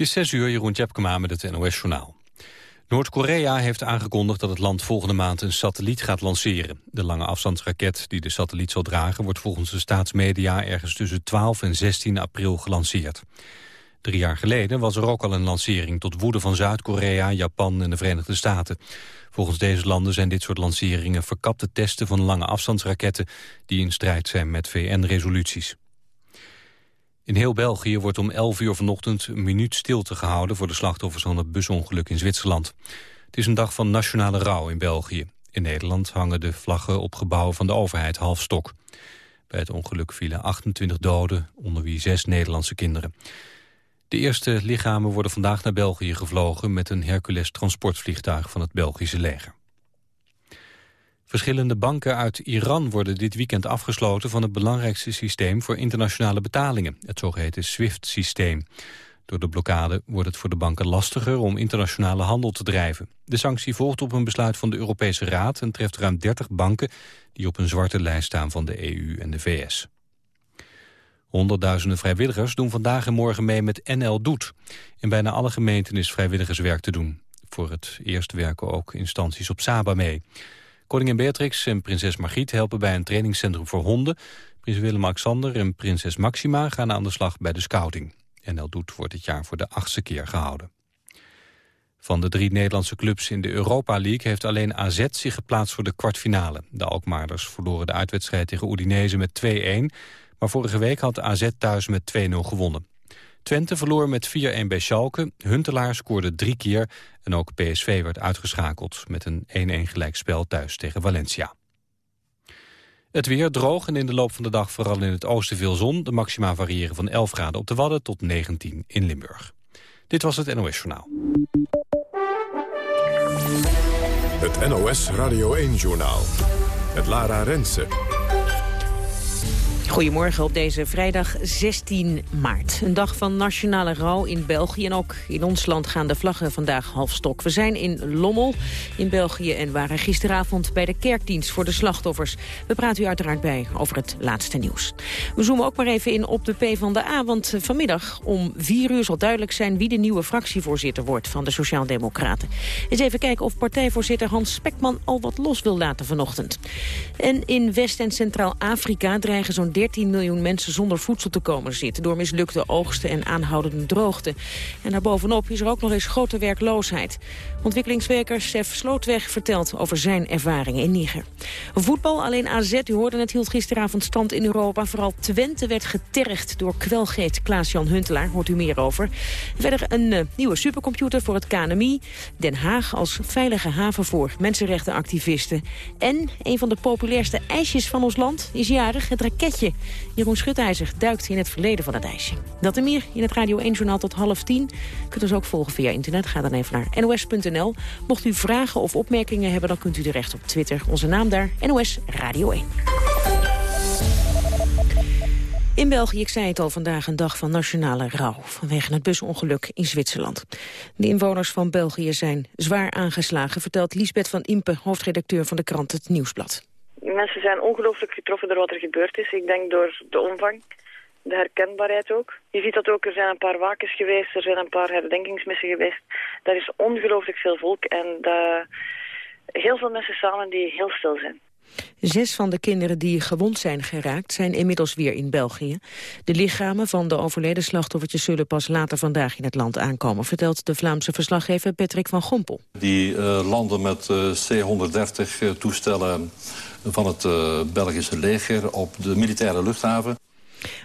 Het is 6 uur, Jeroen Tjepkema met het NOS-journaal. Noord-Korea heeft aangekondigd dat het land volgende maand een satelliet gaat lanceren. De lange afstandsraket die de satelliet zal dragen... wordt volgens de staatsmedia ergens tussen 12 en 16 april gelanceerd. Drie jaar geleden was er ook al een lancering... tot woede van Zuid-Korea, Japan en de Verenigde Staten. Volgens deze landen zijn dit soort lanceringen verkapte testen van lange afstandsraketten... die in strijd zijn met VN-resoluties. In heel België wordt om 11 uur vanochtend een minuut stilte gehouden... voor de slachtoffers van het busongeluk in Zwitserland. Het is een dag van nationale rouw in België. In Nederland hangen de vlaggen op gebouwen van de overheid half stok. Bij het ongeluk vielen 28 doden, onder wie zes Nederlandse kinderen. De eerste lichamen worden vandaag naar België gevlogen... met een Hercules transportvliegtuig van het Belgische leger. Verschillende banken uit Iran worden dit weekend afgesloten... van het belangrijkste systeem voor internationale betalingen, het zogeheten SWIFT-systeem. Door de blokkade wordt het voor de banken lastiger om internationale handel te drijven. De sanctie volgt op een besluit van de Europese Raad... en treft ruim 30 banken die op een zwarte lijst staan van de EU en de VS. Honderdduizenden vrijwilligers doen vandaag en morgen mee met NL Doet. In bijna alle gemeenten is vrijwilligerswerk te doen. Voor het eerst werken ook instanties op Saba mee. Koningin Beatrix en prinses Margriet helpen bij een trainingscentrum voor honden. Prins Willem-Alexander en prinses Maxima gaan aan de slag bij de scouting. NL Doet wordt dit jaar voor de achtste keer gehouden. Van de drie Nederlandse clubs in de Europa League heeft alleen AZ zich geplaatst voor de kwartfinale. De Alkmaarders verloren de uitwedstrijd tegen Udinese met 2-1, maar vorige week had AZ thuis met 2-0 gewonnen. Twente verloor met 4-1 bij Schalke. Huntelaar scoorde drie keer en ook PSV werd uitgeschakeld... met een 1-1 gelijkspel thuis tegen Valencia. Het weer droog en in de loop van de dag vooral in het oosten veel zon. De maxima variëren van 11 graden op de Wadden tot 19 in Limburg. Dit was het NOS Journaal. Het NOS Radio 1-journaal. Het Lara Rensen. Goedemorgen op deze vrijdag 16 maart. Een dag van nationale rouw in België. En ook in ons land gaan de vlaggen vandaag half stok. We zijn in Lommel in België en waren gisteravond bij de kerkdienst voor de slachtoffers. We praten u uiteraard bij over het laatste nieuws. We zoomen ook maar even in op de P van de A. Want vanmiddag om vier uur zal duidelijk zijn wie de nieuwe fractievoorzitter wordt van de Sociaaldemocraten. Eens even kijken of partijvoorzitter Hans Spekman al wat los wil laten vanochtend. En in West- en Centraal-Afrika dreigen zo'n 13 miljoen mensen zonder voedsel te komen zitten... door mislukte oogsten en aanhoudende droogte. En daarbovenop is er ook nog eens grote werkloosheid. Ontwikkelingswerker Sef Slootweg vertelt over zijn ervaringen in Niger. Voetbal, alleen AZ, u hoorde het, hield gisteravond stand in Europa. Vooral Twente werd getergd door kwelgeet Klaas-Jan Huntelaar. Hoort u meer over. Verder een uh, nieuwe supercomputer voor het KNMI. Den Haag als veilige haven voor mensenrechtenactivisten. En een van de populairste ijsjes van ons land is jarig, het raketje. Jeroen Schutijzer duikt in het verleden van het ijsje. Dat en meer in het Radio 1-journaal tot half tien. Kunt ons ook volgen via internet. Ga dan even naar nos.nl. Mocht u vragen of opmerkingen hebben, dan kunt u terecht op Twitter. Onze naam daar, NOS Radio 1. In België, ik zei het al, vandaag een dag van nationale rouw... vanwege het busongeluk in Zwitserland. De inwoners van België zijn zwaar aangeslagen... vertelt Lisbeth van Impe, hoofdredacteur van de krant Het Nieuwsblad. Mensen zijn ongelooflijk getroffen door wat er gebeurd is. Ik denk door de omvang, de herkenbaarheid ook. Je ziet dat ook, er zijn een paar wakens geweest, er zijn een paar herdenkingsmissen geweest. Daar is ongelooflijk veel volk en de, heel veel mensen samen die heel stil zijn. Zes van de kinderen die gewond zijn geraakt zijn inmiddels weer in België. De lichamen van de overleden slachtoffertjes zullen pas later vandaag in het land aankomen, vertelt de Vlaamse verslaggever Patrick van Gompel. Die uh, landen met uh, C-130 toestellen van het Belgische leger op de militaire luchthaven.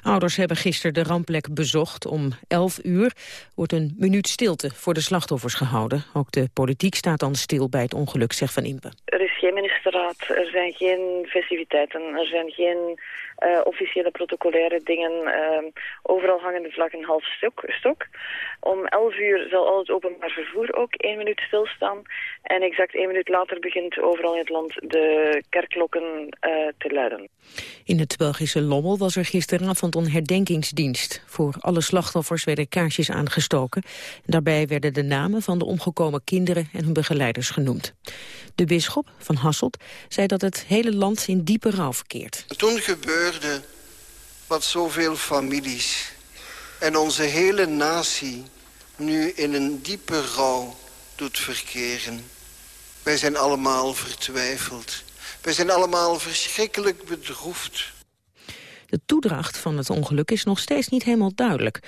Ouders hebben gisteren de rampplek bezocht. Om 11 uur wordt een minuut stilte voor de slachtoffers gehouden. Ook de politiek staat dan stil bij het ongeluk, zegt Van Impe. Er is geen ministerraad, er zijn geen festiviteiten, er zijn geen uh, officiële protocolaire dingen. Uh, overal hangen de vlaggen half stok, stok. Om 11 uur zal al het openbaar vervoer ook één minuut stilstaan. En exact één minuut later begint overal in het land de kerkklokken uh, te luiden. In het Belgische Lommel was er gisteravond herdenkingsdienst. Voor alle slachtoffers werden kaarsjes aangestoken. Daarbij werden de namen van de omgekomen kinderen en hun begeleiders genoemd. De bisschop van Hasselt zei dat het hele land in diepe rouw verkeert. Toen gebeurde wat zoveel families en onze hele natie nu in een diepe rouw doet verkeren. Wij zijn allemaal vertwijfeld. Wij zijn allemaal verschrikkelijk bedroefd. De toedracht van het ongeluk is nog steeds niet helemaal duidelijk.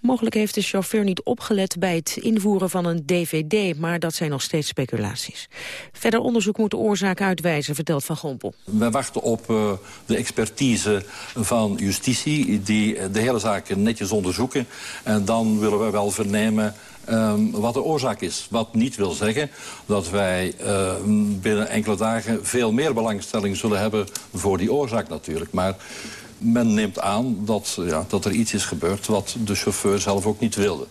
Mogelijk heeft de chauffeur niet opgelet bij het invoeren van een dvd... maar dat zijn nog steeds speculaties. Verder onderzoek moet de oorzaak uitwijzen, vertelt Van Gompel. We wachten op uh, de expertise van justitie... die de hele zaak netjes onderzoeken. En dan willen we wel vernemen Um, wat de oorzaak is. Wat niet wil zeggen dat wij uh, binnen enkele dagen veel meer belangstelling zullen hebben voor die oorzaak natuurlijk. Maar men neemt aan dat, ja, dat er iets is gebeurd wat de chauffeur zelf ook niet wilde.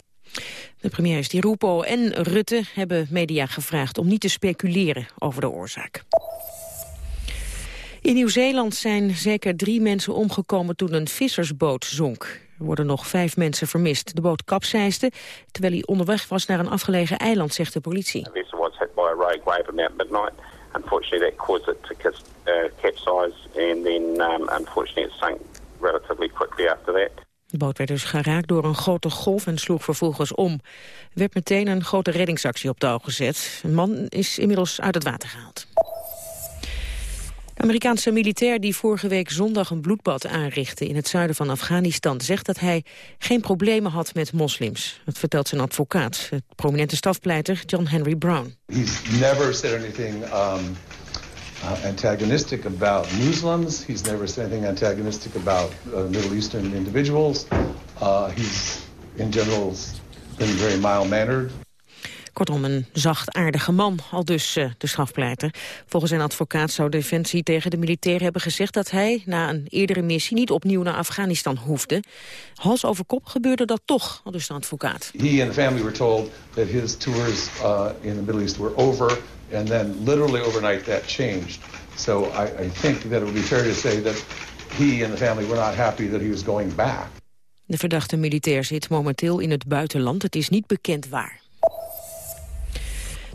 De premiers Di Rupo en Rutte hebben media gevraagd om niet te speculeren over de oorzaak. In Nieuw-Zeeland zijn zeker drie mensen omgekomen toen een vissersboot zonk. Er worden nog vijf mensen vermist. De boot kapseisde terwijl hij onderweg was naar een afgelegen eiland, zegt de politie. Unfortunately that caused it to uh, capsize and then um, unfortunately sank relatively quickly after that. De boot werd dus geraakt door een grote golf en sloeg vervolgens om. Er werd meteen een grote reddingsactie op touw gezet. Een man is inmiddels uit het water gehaald. Amerikaanse militair die vorige week zondag een bloedbad aanrichtte in het zuiden van Afghanistan zegt dat hij geen problemen had met moslims. Dat vertelt zijn advocaat, het prominente stafpleiter John Henry Brown. He's never said anything um, uh, antagonistic about Muslims. He's never said anything antagonistic about uh, Middle Eastern individuals. Uh, he's in general been very mild-mannered. Kortom, een zachtaardige man, al dus uh, de strafpleiter. Volgens zijn advocaat zou Defensie tegen de militair hebben gezegd... dat hij na een eerdere missie niet opnieuw naar Afghanistan hoefde. Hals over kop gebeurde dat toch, al dus de advocaat. He and the family were told that his tours uh, in the Middle East were over... and then literally overnight that changed. So I, I think that it would be fair to say that he and the family were not happy that he was going back. De verdachte militair zit momenteel in het buitenland. Het is niet bekend waar.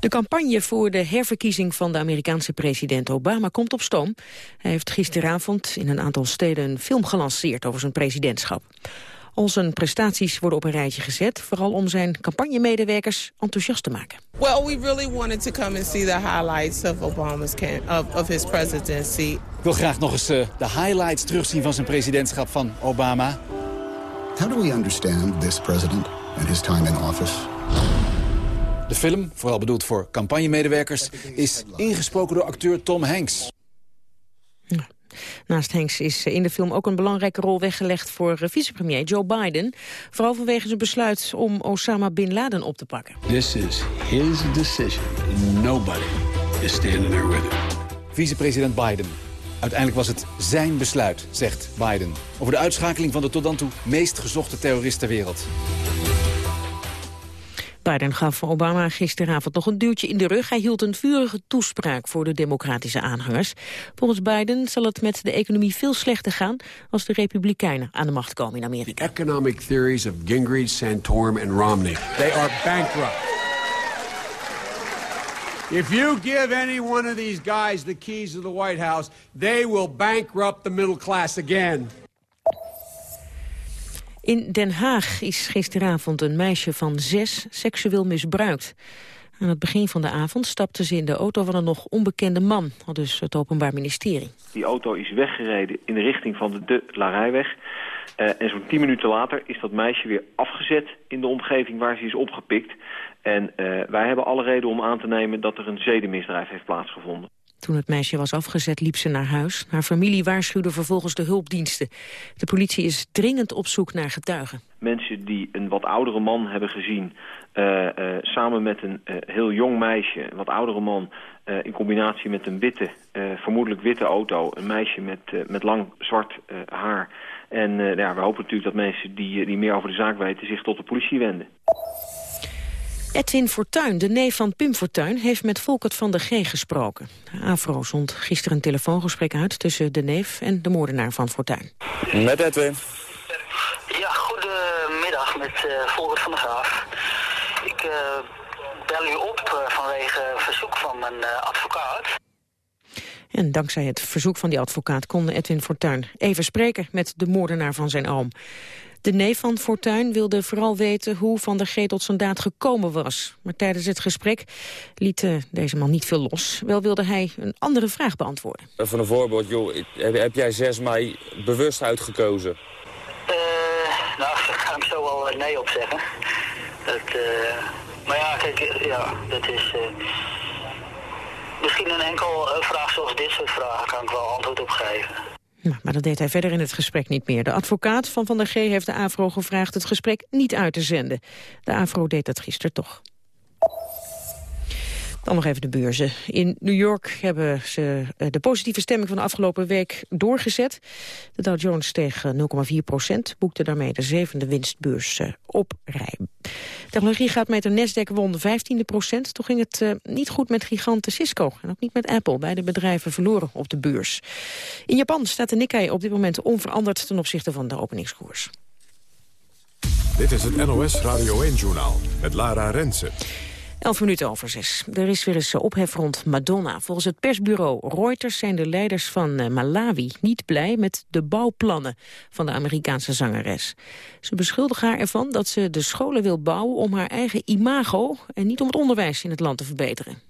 De campagne voor de herverkiezing van de Amerikaanse president Obama komt op stoom. Hij heeft gisteravond in een aantal steden een film gelanceerd over zijn presidentschap. Al zijn prestaties worden op een rijtje gezet, vooral om zijn campagnemedewerkers enthousiast te maken. Well, we really wanted to come and see the highlights of Obama's of, of his presidency. Ik wil graag nog eens uh, de highlights terugzien van zijn presidentschap van Obama. How do we understand this president and his time in office? De film, vooral bedoeld voor campagnemedewerkers, is ingesproken door acteur Tom Hanks. Naast Hanks is in de film ook een belangrijke rol weggelegd voor eh, vicepremier Joe Biden. Vooral vanwege zijn besluit om Osama Bin Laden op te pakken. This is his decision. Nobody is standing there with him. Vicepresident Biden. Uiteindelijk was het zijn besluit, zegt Biden. Over de uitschakeling van de tot dan toe meest gezochte terrorist ter wereld. Biden gaf Obama gisteravond nog een duwtje in de rug. Hij hield een vurige toespraak voor de democratische aanhangers. Volgens Biden zal het met de economie veel slechter gaan... als de republikeinen aan de macht komen in Amerika. The economic theories of Gingrich, Santorum en Romney. They are bankrupt. If you give any one of these guys the keys to the White House, they will bankrupt the middle class again. In Den Haag is gisteravond een meisje van zes seksueel misbruikt. Aan het begin van de avond stapte ze in de auto van een nog onbekende man, al dus het Openbaar Ministerie. Die auto is weggereden in de richting van de, de Larijweg. Uh, en zo'n tien minuten later is dat meisje weer afgezet in de omgeving waar ze is opgepikt. En uh, wij hebben alle reden om aan te nemen dat er een zedenmisdrijf heeft plaatsgevonden. Toen het meisje was afgezet liep ze naar huis. Haar familie waarschuwde vervolgens de hulpdiensten. De politie is dringend op zoek naar getuigen. Mensen die een wat oudere man hebben gezien... Uh, uh, samen met een uh, heel jong meisje, een wat oudere man... in combinatie met een witte, vermoedelijk witte auto... een meisje met, met lang zwart haar. En ja, we hopen natuurlijk dat mensen die, die meer over de zaak weten... zich tot de politie wenden. Edwin Fortuyn, de neef van Pim Fortuyn, heeft met Volkert van der G gesproken. Afro zond gisteren een telefoongesprek uit tussen de neef en de moordenaar van Fortuyn. Met Edwin. Ja, goedemiddag met uh, Volkert van der Graaf. Ik uh, bel u op uh, vanwege een verzoek van mijn advocaat. En dankzij het verzoek van die advocaat kon Edwin Fortuyn even spreken met de moordenaar van zijn oom. De neef van Fortuyn wilde vooral weten hoe Van der G tot zijn daad gekomen was. Maar tijdens het gesprek liet uh, deze man niet veel los. Wel wilde hij een andere vraag beantwoorden. Van een voorbeeld, joh, heb, heb jij 6 mei bewust uitgekozen? Uh, nou, daar ga ik zo wel nee op zeggen. Dat, uh, maar ja, kijk, ja, dat is... misschien een enkel vraag zoals dit soort vragen kan ik wel antwoord op geven. Maar dat deed hij verder in het gesprek niet meer. De advocaat van Van der G heeft de AVRO gevraagd het gesprek niet uit te zenden. De AVRO deed dat gisteren toch. Dan nog even de beurzen. In New York hebben ze eh, de positieve stemming van de afgelopen week doorgezet. De Dow Jones steeg 0,4 eh, procent, boekte daarmee de zevende winstbeurs eh, op rij. Technologie gaat met de Nasdaq won de 15e procent. Toch ging het niet goed met giganten Cisco en ook niet met Apple. Beide bedrijven verloren op de beurs. In Japan staat de Nikkei op dit moment onveranderd ten opzichte van de openingskoers. Dit is het NOS Radio 1-journaal met Lara Rensen. Elf minuten over zes. Er is weer eens ophef rond Madonna. Volgens het persbureau Reuters zijn de leiders van eh, Malawi niet blij met de bouwplannen van de Amerikaanse zangeres. Ze beschuldigen haar ervan dat ze de scholen wil bouwen om haar eigen imago en niet om het onderwijs in het land te verbeteren.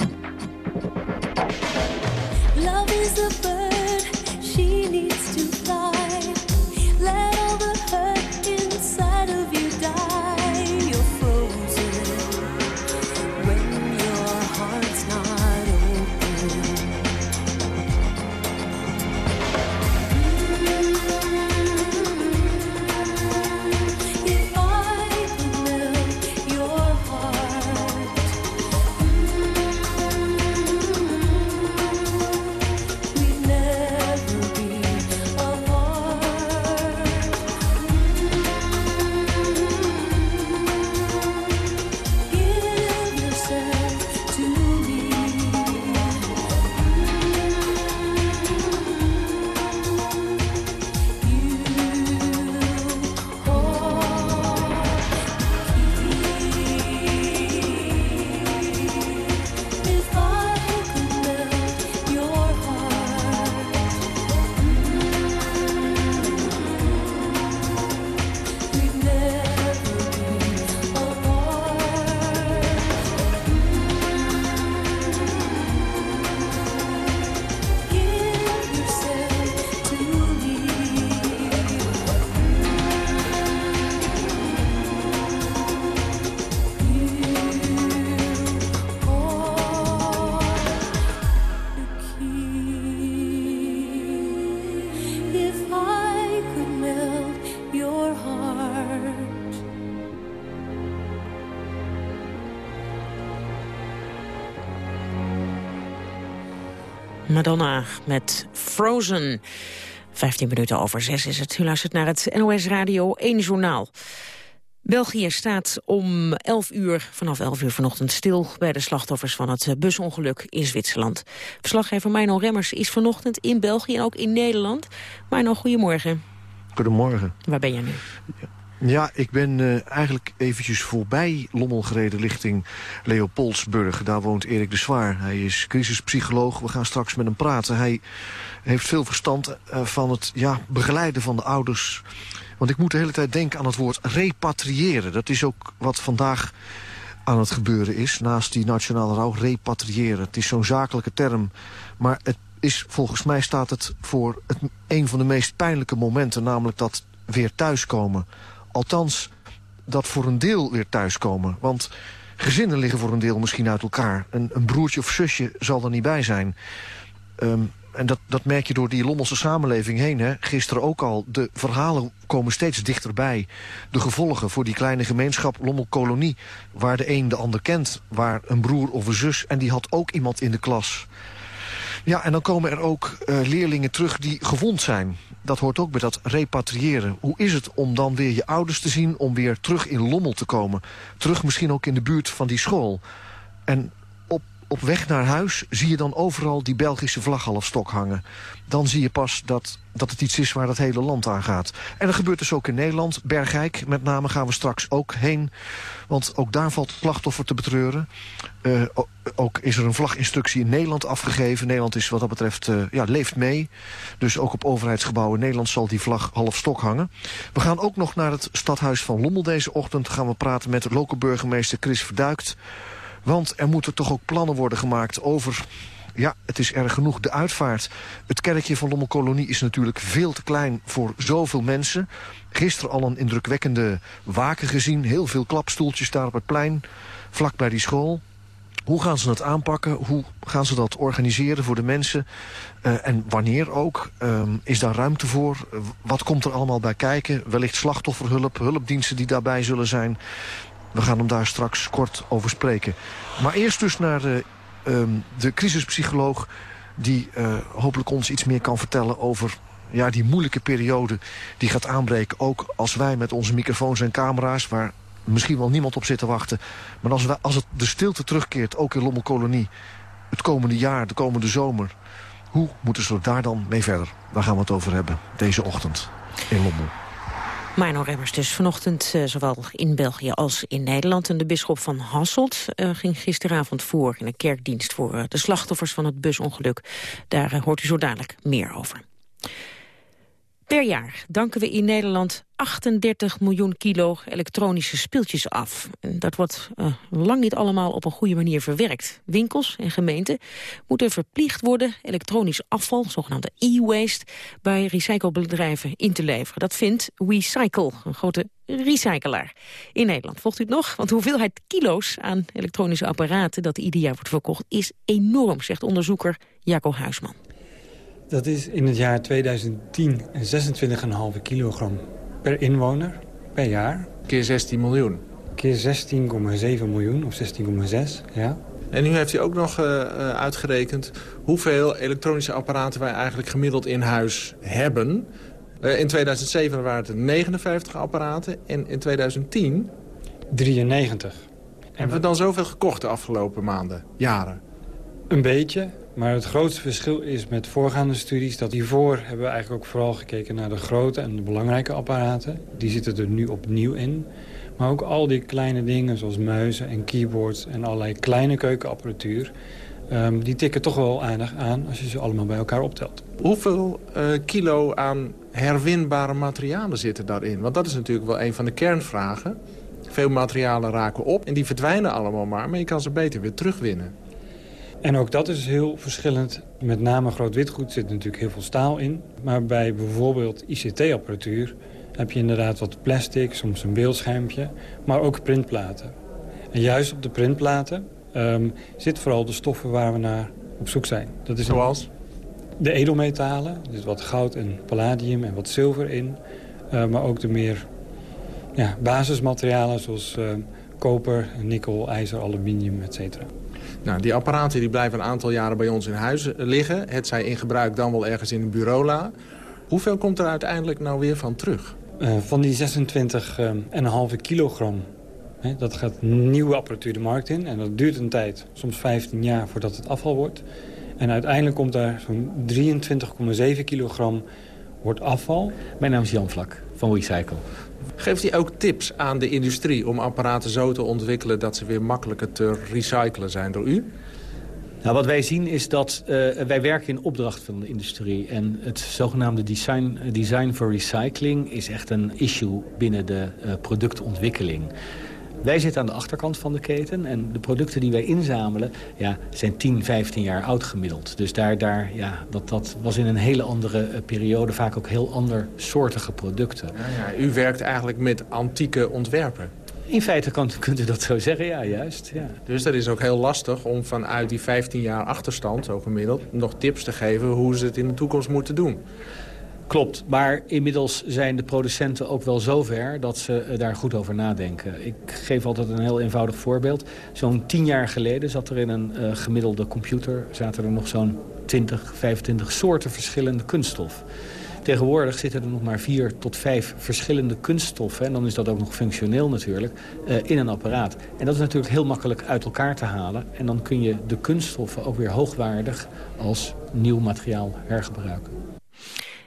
Madonna met Frozen. 15 minuten over 6 is het. U luistert naar het NOS Radio 1 Journaal. België staat om 11 uur, vanaf 11 uur vanochtend stil... bij de slachtoffers van het busongeluk in Zwitserland. Verslaggever Mino Remmers is vanochtend in België en ook in Nederland. Mino, goedemorgen. Goedemorgen. Waar ben jij nu? Ja, ik ben uh, eigenlijk eventjes voorbij Lommel gereden richting Leopoldsburg. Daar woont Erik de Zwaar. Hij is crisispsycholoog. We gaan straks met hem praten. Hij heeft veel verstand uh, van het ja, begeleiden van de ouders. Want ik moet de hele tijd denken aan het woord repatriëren. Dat is ook wat vandaag aan het gebeuren is. Naast die nationale rouw, repatriëren. Het is zo'n zakelijke term. Maar het is, volgens mij staat het voor het, een van de meest pijnlijke momenten. Namelijk dat weer thuiskomen. Althans, dat voor een deel weer thuiskomen. Want gezinnen liggen voor een deel misschien uit elkaar. Een, een broertje of zusje zal er niet bij zijn. Um, en dat, dat merk je door die Lommelse samenleving heen. Hè. Gisteren ook al. De verhalen komen steeds dichterbij. De gevolgen voor die kleine gemeenschap Lommelkolonie... waar de een de ander kent. Waar een broer of een zus. En die had ook iemand in de klas. Ja, en dan komen er ook uh, leerlingen terug die gewond zijn. Dat hoort ook bij dat repatriëren. Hoe is het om dan weer je ouders te zien... om weer terug in Lommel te komen? Terug misschien ook in de buurt van die school. En op, weg naar huis zie je dan overal die Belgische vlag half stok hangen. Dan zie je pas dat, dat het iets is waar het hele land aan gaat. En dat gebeurt dus ook in Nederland. Bergijk met name gaan we straks ook heen. Want ook daar valt slachtoffer te betreuren. Uh, ook is er een vlaginstructie in Nederland afgegeven. Nederland is wat dat betreft, uh, ja, leeft mee. Dus ook op overheidsgebouwen in Nederland zal die vlag half stok hangen. We gaan ook nog naar het stadhuis van Lommel deze ochtend. Gaan we praten met de lokale burgemeester Chris Verduikt. Want er moeten toch ook plannen worden gemaakt over... Ja, het is erg genoeg, de uitvaart. Het kerkje van Lommelkolonie is natuurlijk veel te klein voor zoveel mensen. Gisteren al een indrukwekkende waken gezien. Heel veel klapstoeltjes daar op het plein, vlak bij die school. Hoe gaan ze het aanpakken? Hoe gaan ze dat organiseren voor de mensen? Uh, en wanneer ook? Um, is daar ruimte voor? Wat komt er allemaal bij kijken? Wellicht slachtofferhulp, hulpdiensten die daarbij zullen zijn. We gaan hem daar straks kort over spreken. Maar eerst dus naar de, um, de crisispsycholoog... die uh, hopelijk ons iets meer kan vertellen over ja, die moeilijke periode... die gaat aanbreken, ook als wij met onze microfoons en camera's... waar misschien wel niemand op zit te wachten. Maar als, we, als het de stilte terugkeert, ook in Lommelkolonie... het komende jaar, de komende zomer... hoe moeten ze daar dan mee verder? Daar gaan we het over hebben, deze ochtend in Lommel. Mino Remmers dus vanochtend uh, zowel in België als in Nederland. En de bisschop van Hasselt uh, ging gisteravond voor in een kerkdienst... voor uh, de slachtoffers van het busongeluk. Daar hoort u zo dadelijk meer over. Per jaar danken we in Nederland 38 miljoen kilo elektronische speeltjes af. En dat wordt uh, lang niet allemaal op een goede manier verwerkt. Winkels en gemeenten moeten verplicht worden elektronisch afval, zogenaamde e-waste, bij recyclebedrijven in te leveren. Dat vindt WeCycle, een grote recyclaar in Nederland. Volgt u het nog? Want de hoeveelheid kilo's aan elektronische apparaten dat ieder jaar wordt verkocht is enorm, zegt onderzoeker Jaco Huisman. Dat is in het jaar 2010 26,5 kilogram per inwoner per jaar. Keer 16 miljoen? Keer 16,7 miljoen of 16,6, ja. En nu heeft hij ook nog uh, uitgerekend hoeveel elektronische apparaten wij eigenlijk gemiddeld in huis hebben. Uh, in 2007 waren het 59 apparaten en in 2010... 93. Hebben we dan zoveel gekocht de afgelopen maanden, jaren? Een beetje, maar het grootste verschil is met voorgaande studies... dat hiervoor hebben we eigenlijk ook vooral gekeken naar de grote en de belangrijke apparaten. Die zitten er nu opnieuw in. Maar ook al die kleine dingen zoals muizen en keyboards en allerlei kleine keukenapparatuur... Um, die tikken toch wel aardig aan als je ze allemaal bij elkaar optelt. Hoeveel uh, kilo aan herwinbare materialen zitten daarin? Want dat is natuurlijk wel een van de kernvragen. Veel materialen raken op en die verdwijnen allemaal maar... maar je kan ze beter weer terugwinnen. En ook dat is heel verschillend. Met name groot witgoed zit natuurlijk heel veel staal in. Maar bij bijvoorbeeld ICT-apparatuur heb je inderdaad wat plastic, soms een beeldschermpje, maar ook printplaten. En juist op de printplaten um, zit vooral de stoffen waar we naar op zoek zijn. Dat is Zoals? De edelmetalen, er zit wat goud en palladium en wat zilver in. Uh, maar ook de meer ja, basismaterialen zoals uh, koper, nikkel, ijzer, aluminium, etc. Nou, die apparaten die blijven een aantal jaren bij ons in huis liggen. Het zij in gebruik dan wel ergens in een bureaula. Hoeveel komt er uiteindelijk nou weer van terug? Uh, van die 26,5 kilogram He, dat gaat nieuwe apparatuur de markt in. En dat duurt een tijd, soms 15 jaar, voordat het afval wordt. En uiteindelijk komt daar zo'n 23,7 kilogram wordt afval. Mijn naam is Jan Vlak van Recycle. Geeft hij ook tips aan de industrie om apparaten zo te ontwikkelen... dat ze weer makkelijker te recyclen zijn door u? Nou, wat wij zien is dat uh, wij werken in opdracht van de industrie. En het zogenaamde design, design for recycling is echt een issue binnen de uh, productontwikkeling. Wij zitten aan de achterkant van de keten en de producten die wij inzamelen ja, zijn 10, 15 jaar oud gemiddeld. Dus daar, daar, ja, dat, dat was in een hele andere eh, periode vaak ook heel ander soortige producten. Ja, ja, u werkt eigenlijk met antieke ontwerpen. In feite kan, kunt u dat zo zeggen, ja, juist. Ja. Dus dat is ook heel lastig om vanuit die 15 jaar achterstand, zo gemiddeld... nog tips te geven hoe ze het in de toekomst moeten doen. Klopt, maar inmiddels zijn de producenten ook wel zover dat ze eh, daar goed over nadenken. Ik geef altijd een heel eenvoudig voorbeeld. Zo'n tien jaar geleden zat er in een uh, gemiddelde computer... zaten er nog zo'n 20, 25 soorten verschillende kunststof. Tegenwoordig zitten er nog maar vier tot vijf verschillende kunststoffen... en dan is dat ook nog functioneel natuurlijk, uh, in een apparaat. En dat is natuurlijk heel makkelijk uit elkaar te halen. En dan kun je de kunststoffen ook weer hoogwaardig als nieuw materiaal hergebruiken.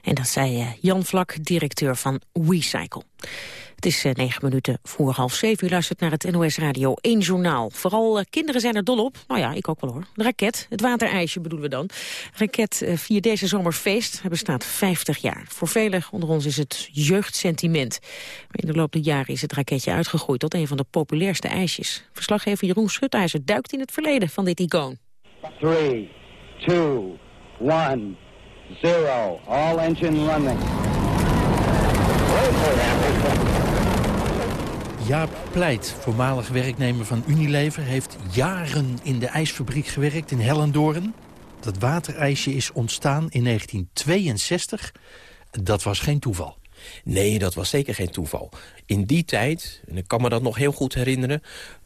En dat zei eh, Jan Vlak, directeur van WeCycle. Het is eh, negen minuten voor half zeven. U luistert naar het NOS Radio 1 Journaal. Vooral uh, kinderen zijn er dol op. Nou ja, ik ook wel hoor. De raket, het waterijsje bedoelen we dan. Raket vier deze zomer feest. Hij bestaat 50 jaar. Voor velen onder ons is het jeugdsentiment. Maar in de loop der jaren is het raketje uitgegroeid tot een van de populairste ijsjes. Verslaggever Jeroen Schutijzer duikt in het verleden van dit icoon. 3, 2, 1... Zero. All engine running. Jaap Pleit, voormalig werknemer van Unilever... heeft jaren in de ijsfabriek gewerkt in Hellendoorn. Dat waterijsje is ontstaan in 1962. Dat was geen toeval. Nee, dat was zeker geen toeval. In die tijd, en ik kan me dat nog heel goed herinneren...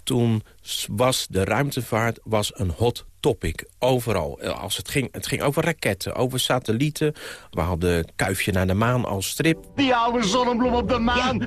toen was de ruimtevaart was een hot topic. Overal. Eh, als het, ging, het ging over raketten, over satellieten. We hadden Kuifje naar de maan als strip. Die oude zonnebloem op de maan.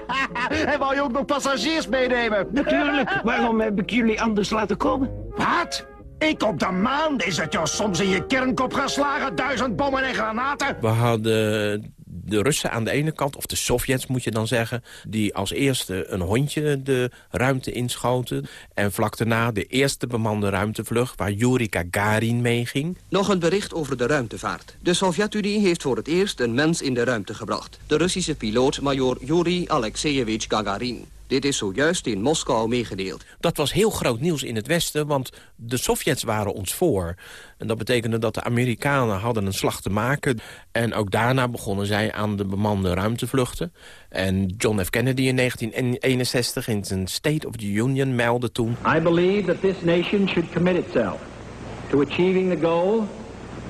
en wou je ook nog passagiers meenemen? Natuurlijk. Waarom heb ik jullie anders laten komen? Wat? Ik op de maan? Is het jou soms in je kernkop geslagen? Duizend bommen en granaten? We hadden de Russen aan de ene kant, of de Sovjets moet je dan zeggen... die als eerste een hondje de ruimte inschoten. En vlak daarna de eerste bemande ruimtevlucht waar Yuri Gagarin meeging. Nog een bericht over de ruimtevaart. De Sovjet-Unie heeft voor het eerst een mens in de ruimte gebracht. De Russische piloot major Yuri Alexeyevich Gagarin. Dit is zojuist in Moskou meegedeeld. Dat was heel groot nieuws in het Westen, want de Sovjets waren ons voor. En dat betekende dat de Amerikanen hadden een slag te maken. En ook daarna begonnen zij aan de bemande ruimtevluchten. En John F. Kennedy in 1961 in zijn State of the Union meldde toen... I believe that this nation should commit itself to achieving the goal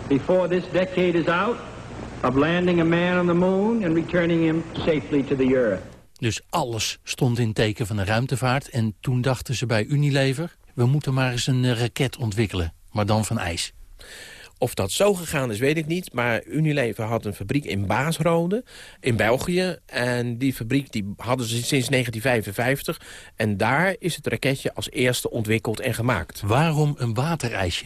before this decade is out... of landing a man on the moon and returning him safely to the earth. Dus alles stond in teken van de ruimtevaart. En toen dachten ze bij Unilever... we moeten maar eens een eh, raket ontwikkelen, maar dan van ijs. Of dat zo gegaan is, weet ik niet. Maar Unilever had een fabriek in Baasrode, in België. En die fabriek die hadden ze sinds 1955. En daar is het raketje als eerste ontwikkeld en gemaakt. Waarom een waterijsje?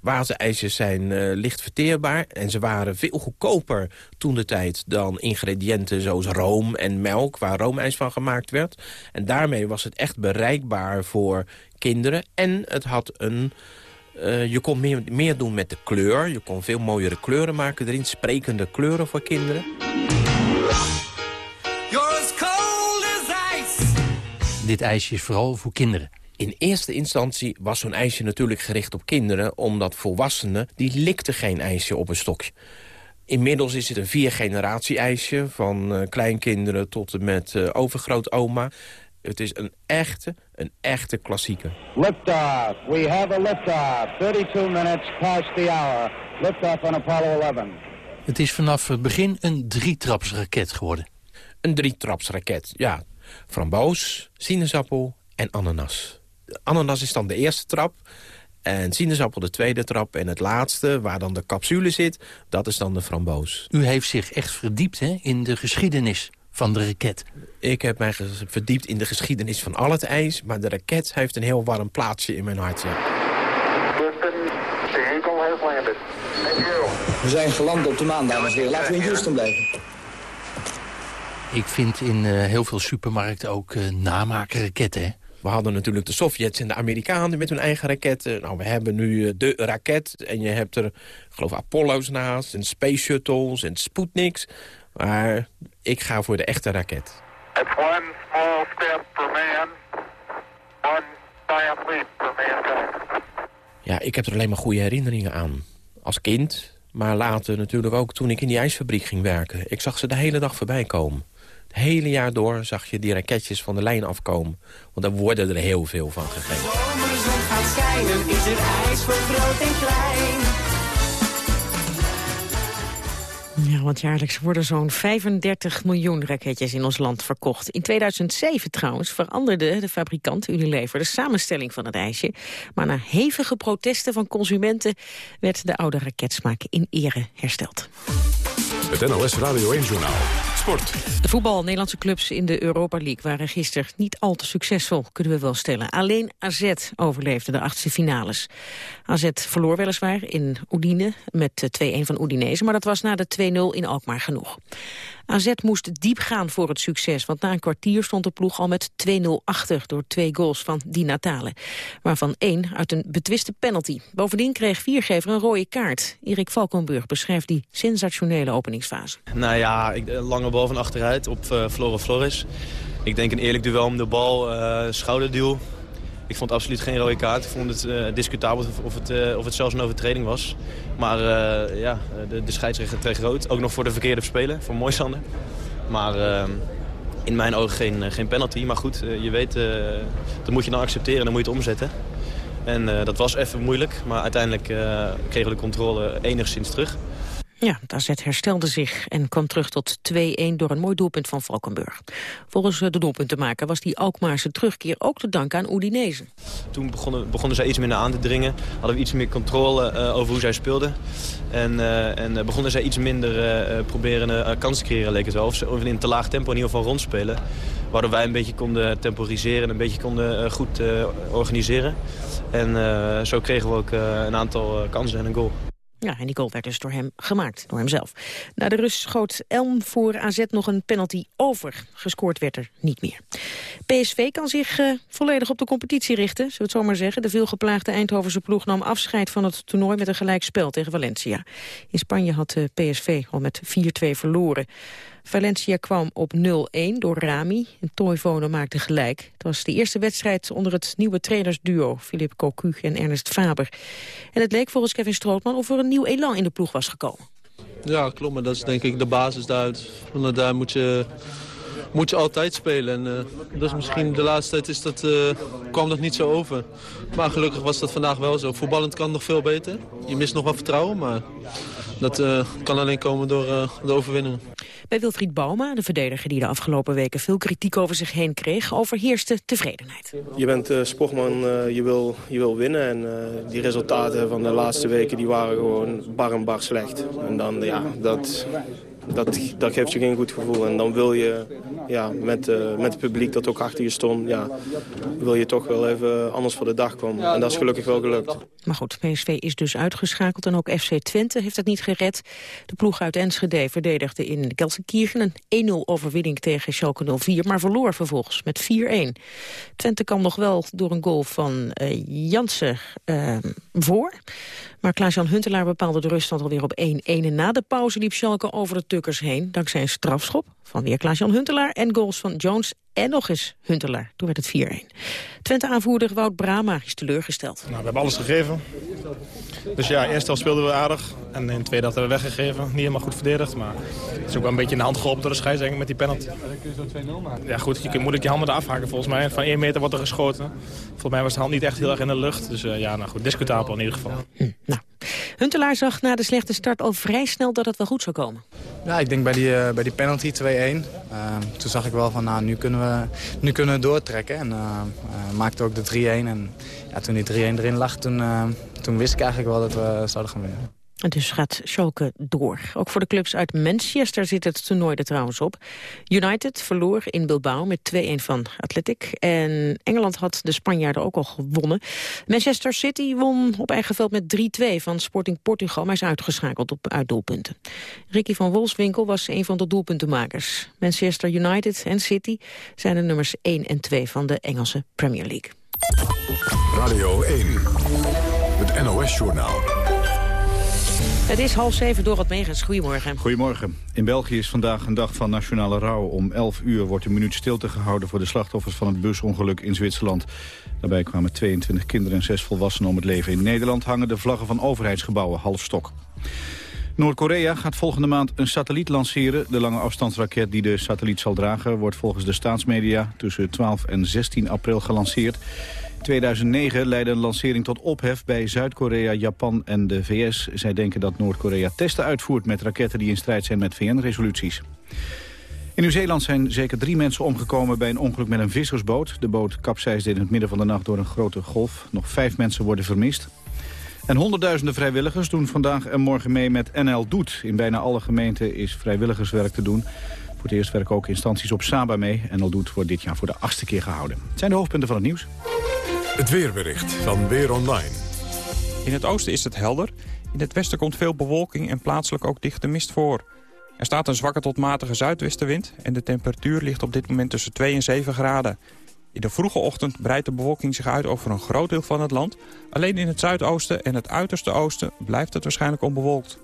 Waterijsjes zijn uh, licht verteerbaar en ze waren veel goedkoper toen de tijd dan ingrediënten zoals room en melk, waar roomijs van gemaakt werd. En daarmee was het echt bereikbaar voor kinderen en het had een... Uh, je kon meer, meer doen met de kleur. Je kon veel mooiere kleuren maken erin. Sprekende kleuren voor kinderen. Dit ijsje is vooral voor kinderen. In eerste instantie was zo'n ijsje natuurlijk gericht op kinderen... omdat volwassenen, die likten geen ijsje op een stokje. Inmiddels is het een vier generatie ijsje... van uh, kleinkinderen tot en met uh, overgrootoma. Het is een echte, een echte klassieker. Liftoff. We have a liftoff. 32 minutes past the hour. Liftoff on Apollo 11. Het is vanaf het begin een drietrapsraket geworden. Een drietrapsraket, ja. Framboos, sinaasappel en ananas. Ananas is dan de eerste trap. En sinaasappel de tweede trap. En het laatste, waar dan de capsule zit, dat is dan de framboos. U heeft zich echt verdiept hè, in de geschiedenis van de raket. Ik heb mij verdiept in de geschiedenis van al het ijs... maar de raket heeft een heel warm plaatsje in mijn hart, ja. We zijn geland op de maan, dames en heren. Laten we in Houston blijven. Ik vind in uh, heel veel supermarkten ook uh, namakenraketten, hè? We hadden natuurlijk de Sovjets en de Amerikanen met hun eigen raketten. Nou, we hebben nu uh, de raket en je hebt er, ik geloof, Apollo's naast... en Space Shuttles en Sputniks. Maar ik ga voor de echte raket. It's one small step for man, one giant leap for mankind. Ja, ik heb er alleen maar goede herinneringen aan. Als kind, maar later natuurlijk ook toen ik in die ijsfabriek ging werken. Ik zag ze de hele dag voorbij komen. Het hele jaar door zag je die raketjes van de lijn afkomen. Want daar worden er heel veel van gegeven. Zomerzon gaat schijnen, is het ijs voor groot en klein. Ja, want jaarlijks worden zo'n 35 miljoen raketjes in ons land verkocht. In 2007 trouwens veranderde de fabrikant Unilever de samenstelling van het ijsje. Maar na hevige protesten van consumenten werd de oude raketsmaak in ere hersteld. Het NOS Radio 1-journaal. Sport. De voetbal Nederlandse clubs in de Europa League waren gisteren niet al te succesvol, kunnen we wel stellen. Alleen AZ overleefde de achtste finales. AZ verloor weliswaar in Oudine met 2-1 van Oudinese, maar dat was na de 2-0 in Alkmaar genoeg. AZ moest diep gaan voor het succes, want na een kwartier stond de ploeg al met 2-0 achter door twee goals van Di Natale. Waarvan één uit een betwiste penalty. Bovendien kreeg viergever een rode kaart. Erik Valkenburg beschrijft die sensationele openingsfase. Nou ja, ik, lange bal van achteruit op uh, Flore Flores. Ik denk een eerlijk duel om de bal, uh, schouderduel. Ik vond absoluut geen rode kaart. Ik vond het uh, discutabel of het, of het zelfs een overtreding was. Maar ja, de, de scheidsrechter kreeg rood. Ook nog voor de verkeerde speler, voor Moisander. Maar in mijn ogen geen, geen penalty. Maar goed, je weet, dat moet je dan accepteren en dan moet je het omzetten. En dat was even moeilijk, maar uiteindelijk kregen we de controle enigszins terug. Ja, het AZ herstelde zich en kwam terug tot 2-1 door een mooi doelpunt van Valkenburg. Volgens de doelpuntenmaker was die Alkmaarse terugkeer ook te danken aan Udinese. Toen begonnen, begonnen zij iets minder aan te dringen. Hadden we iets meer controle uh, over hoe zij speelden. En, uh, en begonnen zij iets minder proberen kansen te creëren, leek het wel. Of, of in een te laag tempo in ieder geval rondspelen. Waardoor wij een beetje konden temporiseren en een beetje konden goed organiseren. En zo kregen we ook een aantal kansen en een goal. Ja, en die goal werd dus door hem gemaakt, door hemzelf. Na de rust schoot Elm voor AZ nog een penalty over. Gescoord werd er niet meer. PSV kan zich uh, volledig op de competitie richten, zullen we het zo maar zeggen. De veelgeplaagde Eindhovense ploeg nam afscheid van het toernooi met een gelijkspel tegen Valencia. In Spanje had de PSV al met 4-2 verloren. Valencia kwam op 0-1 door Rami. En Toivonen maakte gelijk. Het was de eerste wedstrijd onder het nieuwe trainersduo... Philippe Cocu en Ernest Faber. En het leek volgens Kevin Strootman of er een nieuw elan in de ploeg was gekomen. Ja, klopt. Maar dat is denk ik de basis daaruit. Want daar moet je, moet je altijd spelen. En uh, dus misschien de laatste tijd is dat, uh, kwam dat niet zo over. Maar gelukkig was dat vandaag wel zo. Voetballend kan nog veel beter. Je mist nog wat vertrouwen, maar dat uh, kan alleen komen door de overwinningen. Bij Wilfried Bauma, de verdediger die de afgelopen weken veel kritiek over zich heen kreeg, overheerste tevredenheid. Je bent uh, sportman, uh, je, wil, je wil winnen en uh, die resultaten van de laatste weken die waren gewoon bar en bar slecht. En dan, ja, dat, dat, dat geeft je geen goed gevoel. En dan wil je ja, met, uh, met het publiek dat ook achter je stond... Ja, wil je toch wel even anders voor de dag komen. En dat is gelukkig wel gelukt. Maar goed, PSV is dus uitgeschakeld en ook FC Twente heeft het niet gered. De ploeg uit Enschede verdedigde in Gelsenkirchen een 1-0 overwinning tegen Schalke 04... maar verloor vervolgens met 4-1. Twente kan nog wel door een goal van uh, Jansen uh, voor... Maar Klaas-Jan Huntelaar bepaalde de ruststand alweer op 1-1. En na de pauze liep Schalke over de heen... dankzij een strafschop van weer Klaas-Jan Huntelaar... en goals van Jones en nog eens Huntelaar. Toen werd het 4-1. Twente-aanvoerder Wout Brama is teleurgesteld. Nou, we hebben alles gegeven. Dus ja, eerst helft speelden we aardig. En in de tweede helft hebben we weggegeven. Niet helemaal goed verdedigd. Maar het is ook wel een beetje in de hand geholpen door de scheidsrechter met die penalty. Ja, dan kun je zo 2-0 maken. Ja goed, je kunt moeilijk je handen eraf haken volgens mij. Van 1 meter wordt er geschoten. Volgens mij was de hand niet echt heel erg in de lucht. Dus uh, ja, nou goed, discutabel in ieder geval. Hm, nou. Huntelaar zag na de slechte start al vrij snel dat het wel goed zou komen. Ja, ik denk bij die, eh, bij die penalty 2-1. Uh, toen zag ik wel van, nou, nu kunnen we, nu kunnen we doortrekken. En uh, maakte ook de 3-1. En toen die 3-1 erin lag, toen, toen wist ik eigenlijk wel dat we zouden gaan winnen. En dus gaat Schalke door. Ook voor de clubs uit Manchester zit het toernooi er trouwens op. United verloor in Bilbao met 2-1 van Athletic. En Engeland had de Spanjaarden ook al gewonnen. Manchester City won op eigen veld met 3-2 van Sporting Portugal... maar is uitgeschakeld op uitdoelpunten. Ricky van Wolfswinkel was een van de doelpuntenmakers. Manchester United en City zijn de nummers 1 en 2 van de Engelse Premier League. Radio 1, het NOS-journaal. Het is half zeven door het Megens. Goedemorgen. Goedemorgen. In België is vandaag een dag van nationale rouw. Om 11 uur wordt een minuut stilte gehouden voor de slachtoffers van het busongeluk in Zwitserland. Daarbij kwamen 22 kinderen en 6 volwassenen om het leven. In Nederland hangen de vlaggen van overheidsgebouwen half stok. Noord-Korea gaat volgende maand een satelliet lanceren. De lange afstandsraket die de satelliet zal dragen... wordt volgens de staatsmedia tussen 12 en 16 april gelanceerd. 2009 leidde een lancering tot ophef bij Zuid-Korea, Japan en de VS. Zij denken dat Noord-Korea testen uitvoert met raketten die in strijd zijn met VN-resoluties. In Nieuw-Zeeland zijn zeker drie mensen omgekomen bij een ongeluk met een vissersboot. De boot kapseisde in het midden van de nacht door een grote golf. Nog vijf mensen worden vermist. En honderdduizenden vrijwilligers doen vandaag en morgen mee met NL Doet. In bijna alle gemeenten is vrijwilligerswerk te doen. Voor het eerst werken ook instanties op Saba mee. NL Doet wordt dit jaar voor de achtste keer gehouden. Het zijn de hoofdpunten van het nieuws. Het weerbericht van Weer Online. In het oosten is het helder. In het westen komt veel bewolking en plaatselijk ook dichte mist voor. Er staat een zwakke tot matige zuidwestenwind... en de temperatuur ligt op dit moment tussen 2 en 7 graden. In de vroege ochtend breidt de bewolking zich uit over een groot deel van het land. Alleen in het zuidoosten en het uiterste oosten blijft het waarschijnlijk onbewolkt.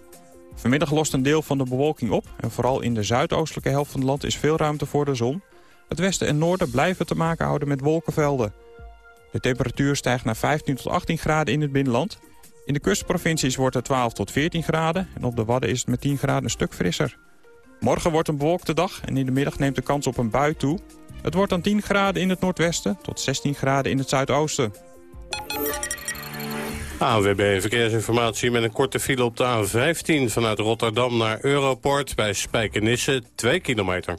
Vanmiddag lost een deel van de bewolking op... en vooral in de zuidoostelijke helft van het land is veel ruimte voor de zon. Het westen en noorden blijven te maken houden met wolkenvelden. De temperatuur stijgt naar 15 tot 18 graden in het binnenland. In de kustprovincies wordt het 12 tot 14 graden... en op de Wadden is het met 10 graden een stuk frisser. Morgen wordt een bewolkte dag en in de middag neemt de kans op een bui toe. Het wordt dan 10 graden in het noordwesten tot 16 graden in het zuidoosten. ANWB Verkeersinformatie met een korte file op de A15... vanuit Rotterdam naar Europort bij Spijkenisse, 2 kilometer.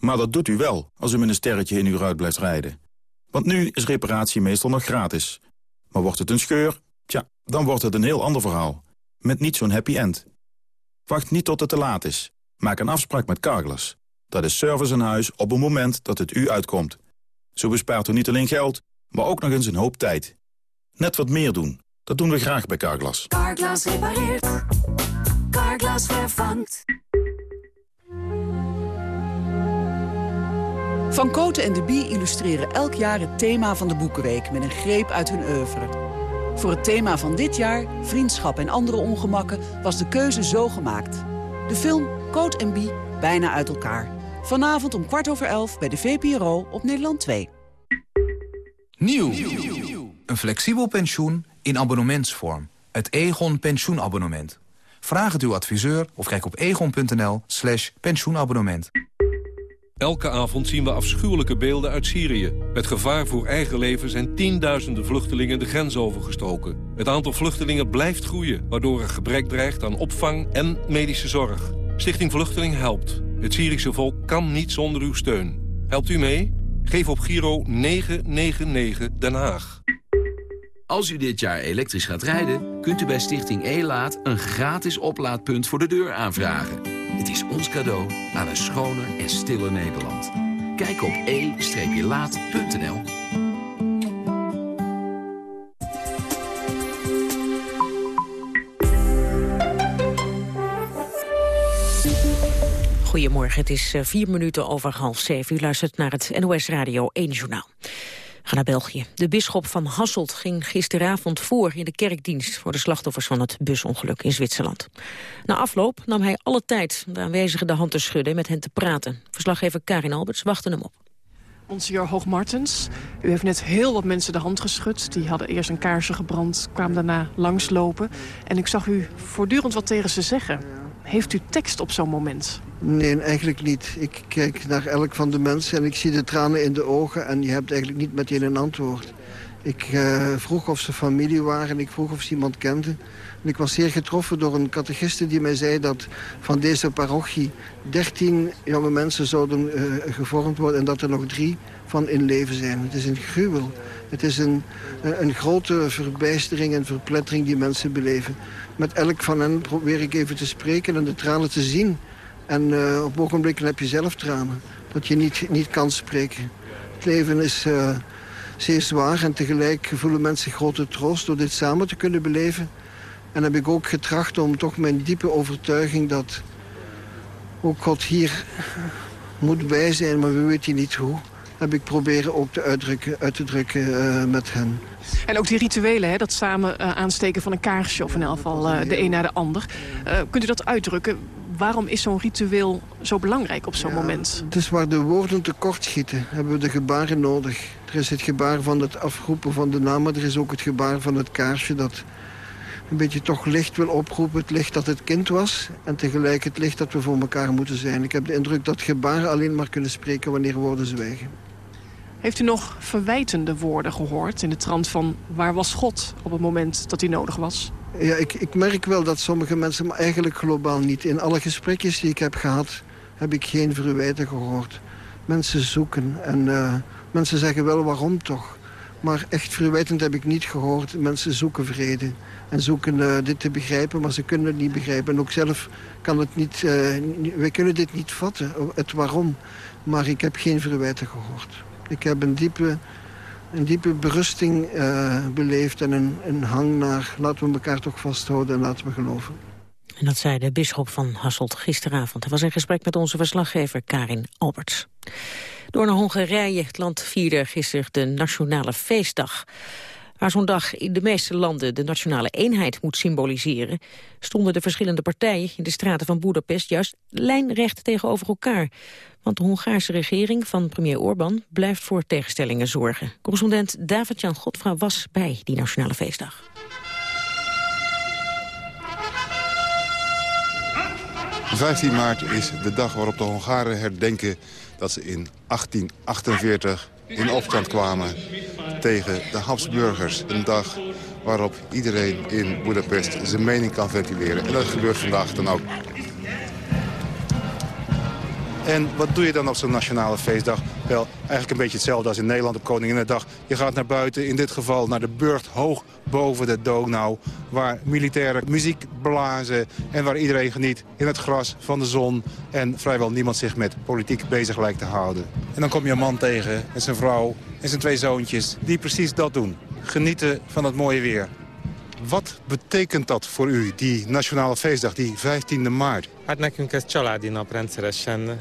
Maar dat doet u wel als u met een sterretje in uw ruit blijft rijden. Want nu is reparatie meestal nog gratis. Maar wordt het een scheur? Tja, dan wordt het een heel ander verhaal. Met niet zo'n happy end. Wacht niet tot het te laat is. Maak een afspraak met Carglass. Dat is service aan huis op het moment dat het u uitkomt. Zo bespaart u niet alleen geld, maar ook nog eens een hoop tijd. Net wat meer doen. Dat doen we graag bij Carglass. Carglass repareert. Carglass vervangt. Van Koten en de Bie illustreren elk jaar het thema van de Boekenweek... met een greep uit hun oeuvre. Voor het thema van dit jaar, vriendschap en andere ongemakken... was de keuze zo gemaakt. De film Coat en Bie, bijna uit elkaar. Vanavond om kwart over elf bij de VPRO op Nederland 2. Nieuw. Een flexibel pensioen in abonnementsvorm. Het Egon pensioenabonnement. Vraag het uw adviseur of kijk op egon.nl slash pensioenabonnement. Elke avond zien we afschuwelijke beelden uit Syrië. Met gevaar voor eigen leven zijn tienduizenden vluchtelingen de grens overgestoken. Het aantal vluchtelingen blijft groeien, waardoor er gebrek dreigt aan opvang en medische zorg. Stichting Vluchteling helpt. Het Syrische volk kan niet zonder uw steun. Helpt u mee? Geef op Giro 999 Den Haag. Als u dit jaar elektrisch gaat rijden, kunt u bij Stichting E-Laat... een gratis oplaadpunt voor de deur aanvragen. Ons cadeau aan een schoner en stiller Nederland. Kijk op e-laat.nl Goedemorgen, het is eh, vier minuten over half zeven. U luistert naar het NOS Radio 1 Journaal. Ga naar België. De bisschop van Hasselt ging gisteravond voor in de kerkdienst... voor de slachtoffers van het busongeluk in Zwitserland. Na afloop nam hij alle tijd de aanwezigen de hand te schudden... en met hen te praten. Verslaggever Karin Alberts wachtte hem op. Monsieur Hoogmartens, u heeft net heel wat mensen de hand geschud. Die hadden eerst een kaarsje gebrand, kwamen daarna langslopen. En ik zag u voortdurend wat tegen ze zeggen. Heeft u tekst op zo'n moment? Nee, eigenlijk niet. Ik kijk naar elk van de mensen en ik zie de tranen in de ogen... en je hebt eigenlijk niet meteen een antwoord. Ik uh, vroeg of ze familie waren, ik vroeg of ze iemand kenden. En ik was zeer getroffen door een catechiste die mij zei dat van deze parochie 13 jonge mensen zouden uh, gevormd worden en dat er nog drie van in leven zijn. Het is een gruwel. Het is een, uh, een grote verbijstering en verplettering die mensen beleven. Met elk van hen probeer ik even te spreken en de tranen te zien. En uh, op ogenblikken heb je zelf tranen. Dat je niet, niet kan spreken. Het leven is uh, zeer zwaar en tegelijk voelen mensen grote troost door dit samen te kunnen beleven. En heb ik ook getracht om toch mijn diepe overtuiging dat ook God hier moet bij zijn, maar we weten niet hoe. Heb ik proberen ook te uitdrukken, uit te drukken uh, met hen. En ook die rituelen, hè, dat samen uh, aansteken van een kaarsje... of in elk geval uh, de een naar de ander. kunt u dat uitdrukken? Waarom is zo'n ritueel zo belangrijk op zo'n ja, moment? Het is waar de woorden tekort schieten, hebben we de gebaren nodig. Er is het gebaar van het afroepen van de naam... maar er is ook het gebaar van het kaarsje dat een beetje toch licht wil oproepen. Het licht dat het kind was en tegelijk het licht dat we voor elkaar moeten zijn. Ik heb de indruk dat gebaren alleen maar kunnen spreken wanneer woorden zwijgen. Heeft u nog verwijtende woorden gehoord in de trant van waar was God op het moment dat hij nodig was? Ja, ik, ik merk wel dat sommige mensen, maar eigenlijk globaal niet. In alle gesprekjes die ik heb gehad, heb ik geen verwijten gehoord. Mensen zoeken en uh, mensen zeggen wel waarom toch. Maar echt verwijtend heb ik niet gehoord. Mensen zoeken vrede en zoeken uh, dit te begrijpen, maar ze kunnen het niet begrijpen. En ook zelf kan het niet, uh, wij kunnen dit niet vatten, het waarom. Maar ik heb geen verwijten gehoord. Ik heb een diepe, een diepe berusting uh, beleefd en een, een hang naar... laten we elkaar toch vasthouden en laten we geloven. En dat zei de bisschop van Hasselt gisteravond. Hij was in gesprek met onze verslaggever Karin Alberts. Door naar Hongarije. Het land vierde gisteren de Nationale Feestdag. Waar zo'n dag in de meeste landen de nationale eenheid moet symboliseren... stonden de verschillende partijen in de straten van Budapest juist lijnrecht tegenover elkaar. Want de Hongaarse regering van premier Orbán blijft voor tegenstellingen zorgen. Correspondent David-Jan Godfra was bij die nationale feestdag. De 15 maart is de dag waarop de Hongaren herdenken dat ze in 1848 in opstand kwamen tegen de Habsburgers. Een dag waarop iedereen in Budapest zijn mening kan ventileren. En dat gebeurt vandaag dan ook. En wat doe je dan op zo'n nationale feestdag? Wel, eigenlijk een beetje hetzelfde als in Nederland op Koninginnedag. Je gaat naar buiten, in dit geval naar de burcht hoog boven de Donau... waar militairen muziek blazen en waar iedereen geniet in het gras van de zon... en vrijwel niemand zich met politiek bezig lijkt te houden. En dan kom je een man tegen en zijn vrouw en zijn twee zoontjes die precies dat doen. Genieten van het mooie weer. Wat betekent dat voor u, die nationale feestdag, die 15e maart? Hát nekünk ez családi nap rendszeresen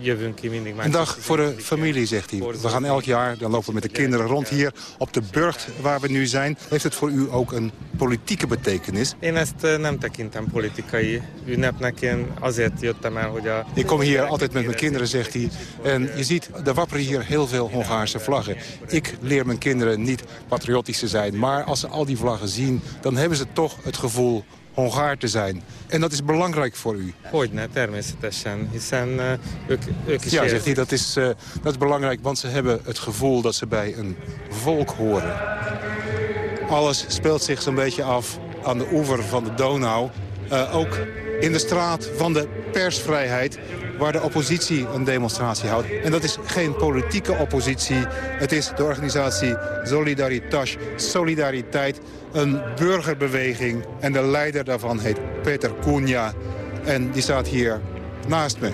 jövünk ki mindig. Een dag voor de familie, zegt hij. We gaan elk jaar, dan lopen we met de kinderen rond hier op de burcht waar we nu zijn. Heeft het voor u ook een politieke betekenis? Én ezt nem tekintem politikai ünnepnek. Én azért jöttem el, hogy a... Ik kom hier altijd met mijn kinderen, zegt hij. En je ziet, er wapperen hier heel veel Hongaarse vlaggen. Ik leer mijn kinderen niet patriotisch te zijn. Maar als ze al die vlaggen zien, dan hebben ze toch het gevoel Hongaar te zijn. En dat is belangrijk voor u. Hogyne, természetesen, hiszen uh, ők, ők is Ja, zegt hij, dat is, uh, dat is belangrijk, want ze hebben het gevoel dat ze bij een volk horen. Alles speelt zich zo'n beetje af aan de oever van de Donau. Uh, ook in de straat van de persvrijheid waar de oppositie een demonstratie houdt. En dat is geen politieke oppositie. Het is de organisatie Solidaritas, Solidariteit, een burgerbeweging. En de leider daarvan heet Peter Cunha. En die staat hier naast me.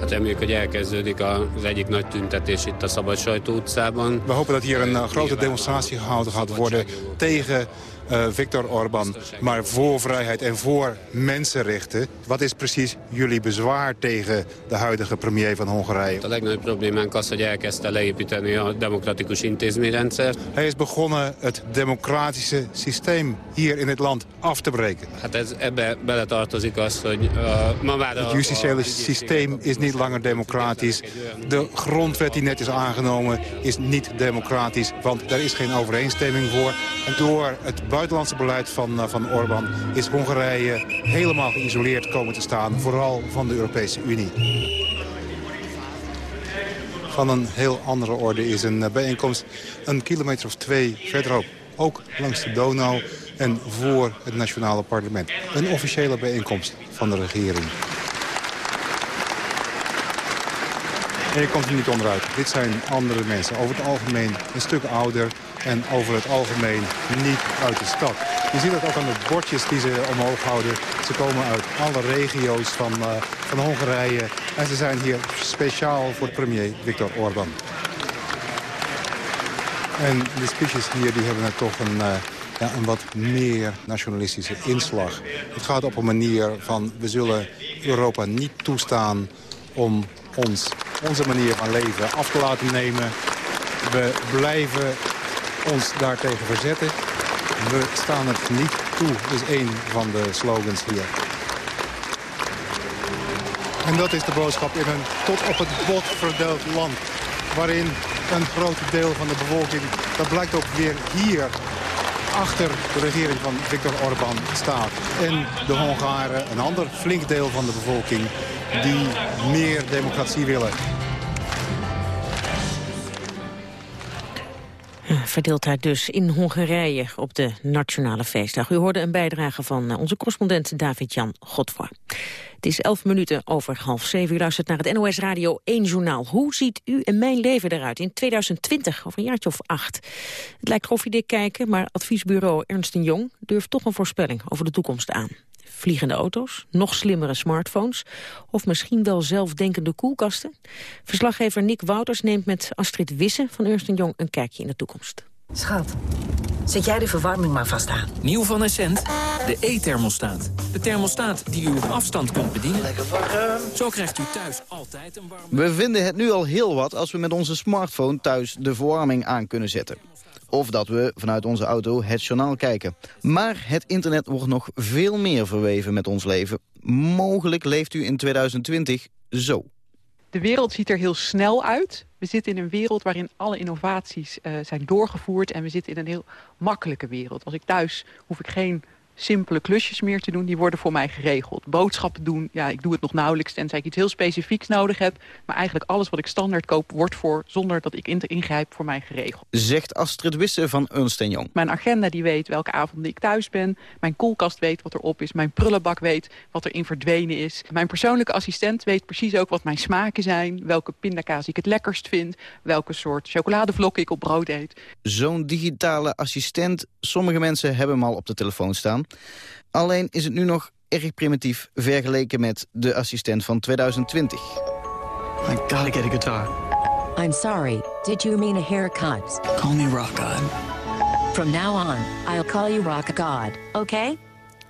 Hát reméljük, hogy elkezdődik az egyik nagy tüntetés itt a Szabad Sajtó utcában. We hopen dat hier een uh, grote demonstratie gehouden gaat worden tegen uh, Viktor Orbán, maar voor vrijheid en voor mensenrechten. Wat is precies jullie bezwaar tegen de huidige premier van Hongarije? A legnagyobb problémánk az, hogy elkezdte leépíteni a demokratikus intézményrendszer. Hij is begonnen het democratische systeem hier in het land af te breken. Hát ez, ebbe beletartozik az, hogy uh, ma már... Het justitiële systeem is niet langer democratisch. De grondwet die net is aangenomen is niet democratisch, want daar is geen overeenstemming voor. En door het buitenlandse beleid van, uh, van Orbán is Hongarije helemaal geïsoleerd komen te staan, vooral van de Europese Unie. Van een heel andere orde is een uh, bijeenkomst een kilometer of twee verderop. Ook langs de Donau en voor het nationale parlement. Een officiële bijeenkomst van de regering. En je komt er niet onderuit. Dit zijn andere mensen. Over het algemeen een stuk ouder en over het algemeen niet uit de stad. Je ziet dat ook aan de bordjes die ze omhoog houden. Ze komen uit alle regio's van, uh, van Hongarije. En ze zijn hier speciaal voor premier Viktor Orbán. En de speeches hier die hebben er toch een, uh, ja, een wat meer nationalistische inslag. Het gaat op een manier van we zullen Europa niet toestaan om ons, onze manier van leven af te laten nemen. We blijven ons daartegen verzetten. We staan het niet toe, is een van de slogans hier. En dat is de boodschap in een tot op het bot verdeeld land. Waarin een groot deel van de bevolking, dat blijkt ook weer hier achter de regering van Viktor Orbán staat. En de Hongaren, een ander flink deel van de bevolking, die meer democratie willen. Verdeeldheid dus in Hongarije op de Nationale Feestdag. U hoorde een bijdrage van eh, onze correspondent David-Jan Godvoor. Het is elf minuten over half zeven. U luistert naar het NOS Radio 1 Journaal. Hoe ziet u en mijn leven eruit in 2020, of een jaartje of acht? Het lijkt koffiedik kijken, maar adviesbureau Ernst Jong... durft toch een voorspelling over de toekomst aan. Vliegende auto's, nog slimmere smartphones... of misschien wel zelfdenkende koelkasten? Verslaggever Nick Wouters neemt met Astrid Wisse van Ernst Jong... een kijkje in de toekomst. Schat, zet jij de verwarming maar vast aan. Nieuw van Essent, de e-thermostaat. De thermostaat die u op afstand kunt bedienen. Lekker warm. Zo krijgt u thuis altijd een warm... We vinden het nu al heel wat als we met onze smartphone thuis de verwarming aan kunnen zetten. Of dat we vanuit onze auto het journaal kijken. Maar het internet wordt nog veel meer verweven met ons leven. Mogelijk leeft u in 2020 zo. De wereld ziet er heel snel uit. We zitten in een wereld waarin alle innovaties uh, zijn doorgevoerd... en we zitten in een heel makkelijke wereld. Als ik thuis hoef ik geen simpele klusjes meer te doen. Die worden voor mij geregeld. Boodschappen doen, ja, ik doe het nog nauwelijks... tenzij ik iets heel specifieks nodig heb. Maar eigenlijk alles wat ik standaard koop... wordt voor, zonder dat ik ingrijp, voor mij geregeld. Zegt Astrid Wisse van Ernst Jong. Mijn agenda die weet welke avonden ik thuis ben. Mijn koelkast weet wat erop is. Mijn prullenbak weet wat erin verdwenen is. Mijn persoonlijke assistent weet precies ook wat mijn smaken zijn. Welke pindakaas ik het lekkerst vind. Welke soort chocoladevlokken ik op brood eet. Zo'n digitale assistent, sommige mensen hebben hem al op de telefoon staan. Alleen is het nu nog erg primitief vergeleken met de assistent van 2020. I gotta get a guitar. I'm sorry, did you mean a haircut? Call me Rock God. From now on, I'll call you Rock God, okay?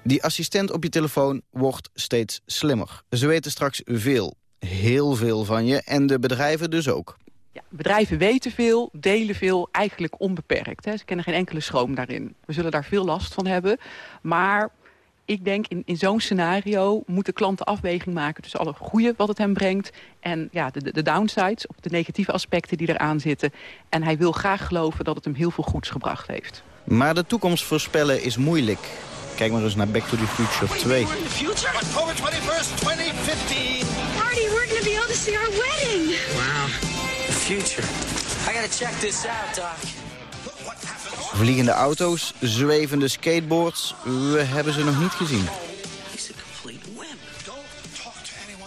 Die assistent op je telefoon wordt steeds slimmer. Ze weten straks veel, heel veel van je en de bedrijven dus ook. Ja, bedrijven weten veel, delen veel, eigenlijk onbeperkt. Hè. Ze kennen geen enkele schroom daarin. We zullen daar veel last van hebben. Maar ik denk in, in zo'n scenario moeten klanten afweging maken... tussen alle goede wat het hem brengt... en ja, de, de downsides, of de negatieve aspecten die eraan zitten. En hij wil graag geloven dat het hem heel veel goeds gebracht heeft. Maar de toekomst voorspellen is moeilijk. Kijk maar eens naar Back to the Future 2. October 21st, 2015. Marty, we're gonna be able to see our wedding. Wow future. I gotta check this out, Doc. Vliegende auto's, zwevende skateboards, we hebben ze nog niet gezien.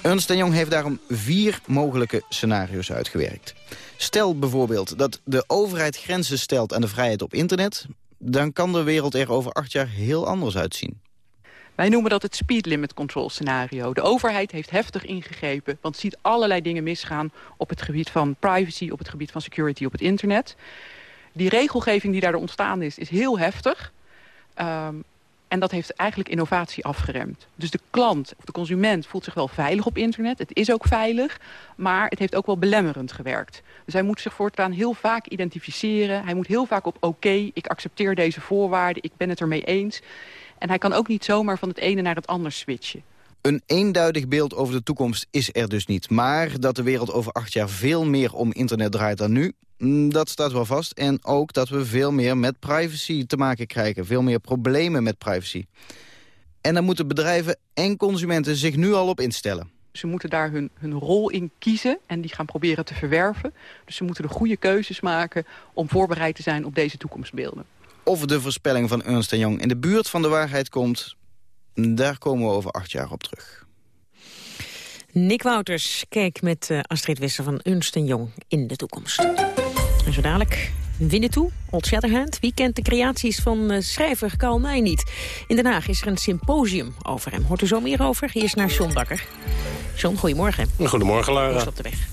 Ernst Jong heeft daarom vier mogelijke scenario's uitgewerkt. Stel bijvoorbeeld dat de overheid grenzen stelt aan de vrijheid op internet... dan kan de wereld er over acht jaar heel anders uitzien. Wij noemen dat het speed limit control scenario. De overheid heeft heftig ingegrepen, want ziet allerlei dingen misgaan... op het gebied van privacy, op het gebied van security op het internet. Die regelgeving die daar ontstaan is, is heel heftig. Ehm, en dat heeft eigenlijk innovatie afgeremd. Dus de klant of de consument voelt zich wel veilig op internet. Het is ook veilig, maar het heeft ook wel belemmerend gewerkt. Dus hij moet zich voortaan heel vaak identificeren. Hij moet heel vaak op oké, ik accepteer deze voorwaarden, ik ben het ermee eens. En hij kan ook niet zomaar van het ene naar het ander switchen. Een eenduidig beeld over de toekomst is er dus niet. Maar dat de wereld over acht jaar veel meer om internet draait dan nu... Mm, dat staat wel vast. En ook dat we veel meer met privacy te maken krijgen. Veel meer problemen met privacy. En daar moeten bedrijven en consumenten zich nu al op instellen. Ze moeten daar hun, hun rol in kiezen en die gaan proberen te verwerven. Dus ze moeten de goede keuzes maken om voorbereid te zijn op deze toekomstbeelden. Of de voorspelling van Ernst Young in de buurt van de waarheid komt... daar komen we over acht jaar op terug. Nick Wouters keek met uh, Astrid Wisser van Ernst Jong in de toekomst. En zo dadelijk Winnetou, Old Shatterhand. Wie kent de creaties van uh, schrijver Karl May niet? In Den Haag is er een symposium over hem. Hoort u zo meer over? Hier is naar John Bakker. John, goedemorgen. Goedemorgen, Lara. Hoe is op de weg?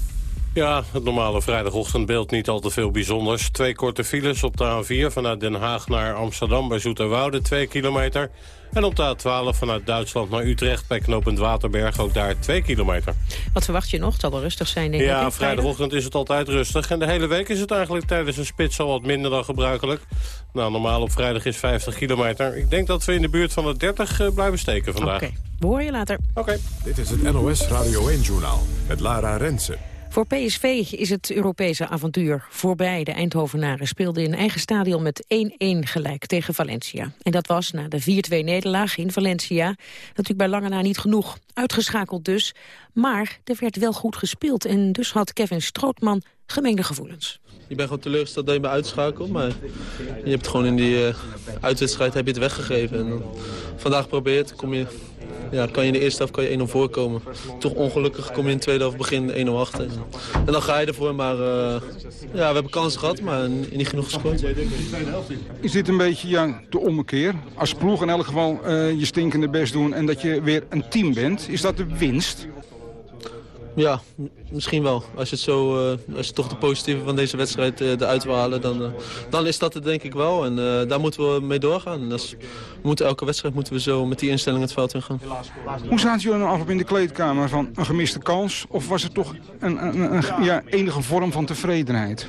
Ja, het normale vrijdagochtendbeeld niet al te veel bijzonders. Twee korte files op de A4 vanuit Den Haag naar Amsterdam bij Zoeterwoude, 2 kilometer. En op de A12 vanuit Duitsland naar Utrecht bij knooppunt Waterberg ook daar 2 kilometer. Wat verwacht je nog? Het zal wel rustig zijn, denk ik. Ja, vrijdagochtend is het altijd rustig. En de hele week is het eigenlijk tijdens een spits al wat minder dan gebruikelijk. Nou, normaal op vrijdag is 50 kilometer. Ik denk dat we in de buurt van de 30 uh, blijven steken vandaag. Oké, okay. we horen je later. Oké. Dit is het NOS Radio 1-journaal met Lara Rensen. Voor PSV is het Europese avontuur voorbij. De Eindhovenaren speelden in eigen stadion met 1-1 gelijk tegen Valencia. En dat was na de 4-2-nederlaag in Valencia natuurlijk bij lange na niet genoeg. Uitgeschakeld dus, maar er werd wel goed gespeeld. En dus had Kevin Strootman gemengde gevoelens. Je bent gewoon teleurgesteld dat je bent uitschakeld, maar je hebt gewoon in die uh, uitwedstrijd heb je het weggegeven. En dan vandaag geprobeerd, kom je ja, kan je in de eerste helft kan je 1-0 voorkomen. Toch ongelukkig kom je in de tweede helft begin 1-0 achter. En dan ga je ervoor, maar uh, ja, we hebben kansen gehad, maar niet genoeg gescoord. Is dit een beetje ja, de ommekeer? Als ploeg in elk geval uh, je stinkende best doen en dat je weer een team bent. Is dat de winst? Ja, misschien wel. Als je, het zo, uh, als je toch de positieve van deze wedstrijd uh, eruit wil halen, dan, uh, dan is dat het denk ik wel. En daar moeten we mee doorgaan. En dat is, moeten, elke wedstrijd moeten we zo met die instelling het veld in gaan. Hoe zaten jullie nou afloop in de kleedkamer? Van een gemiste kans? Of was het toch een, een, een ja, enige vorm van tevredenheid?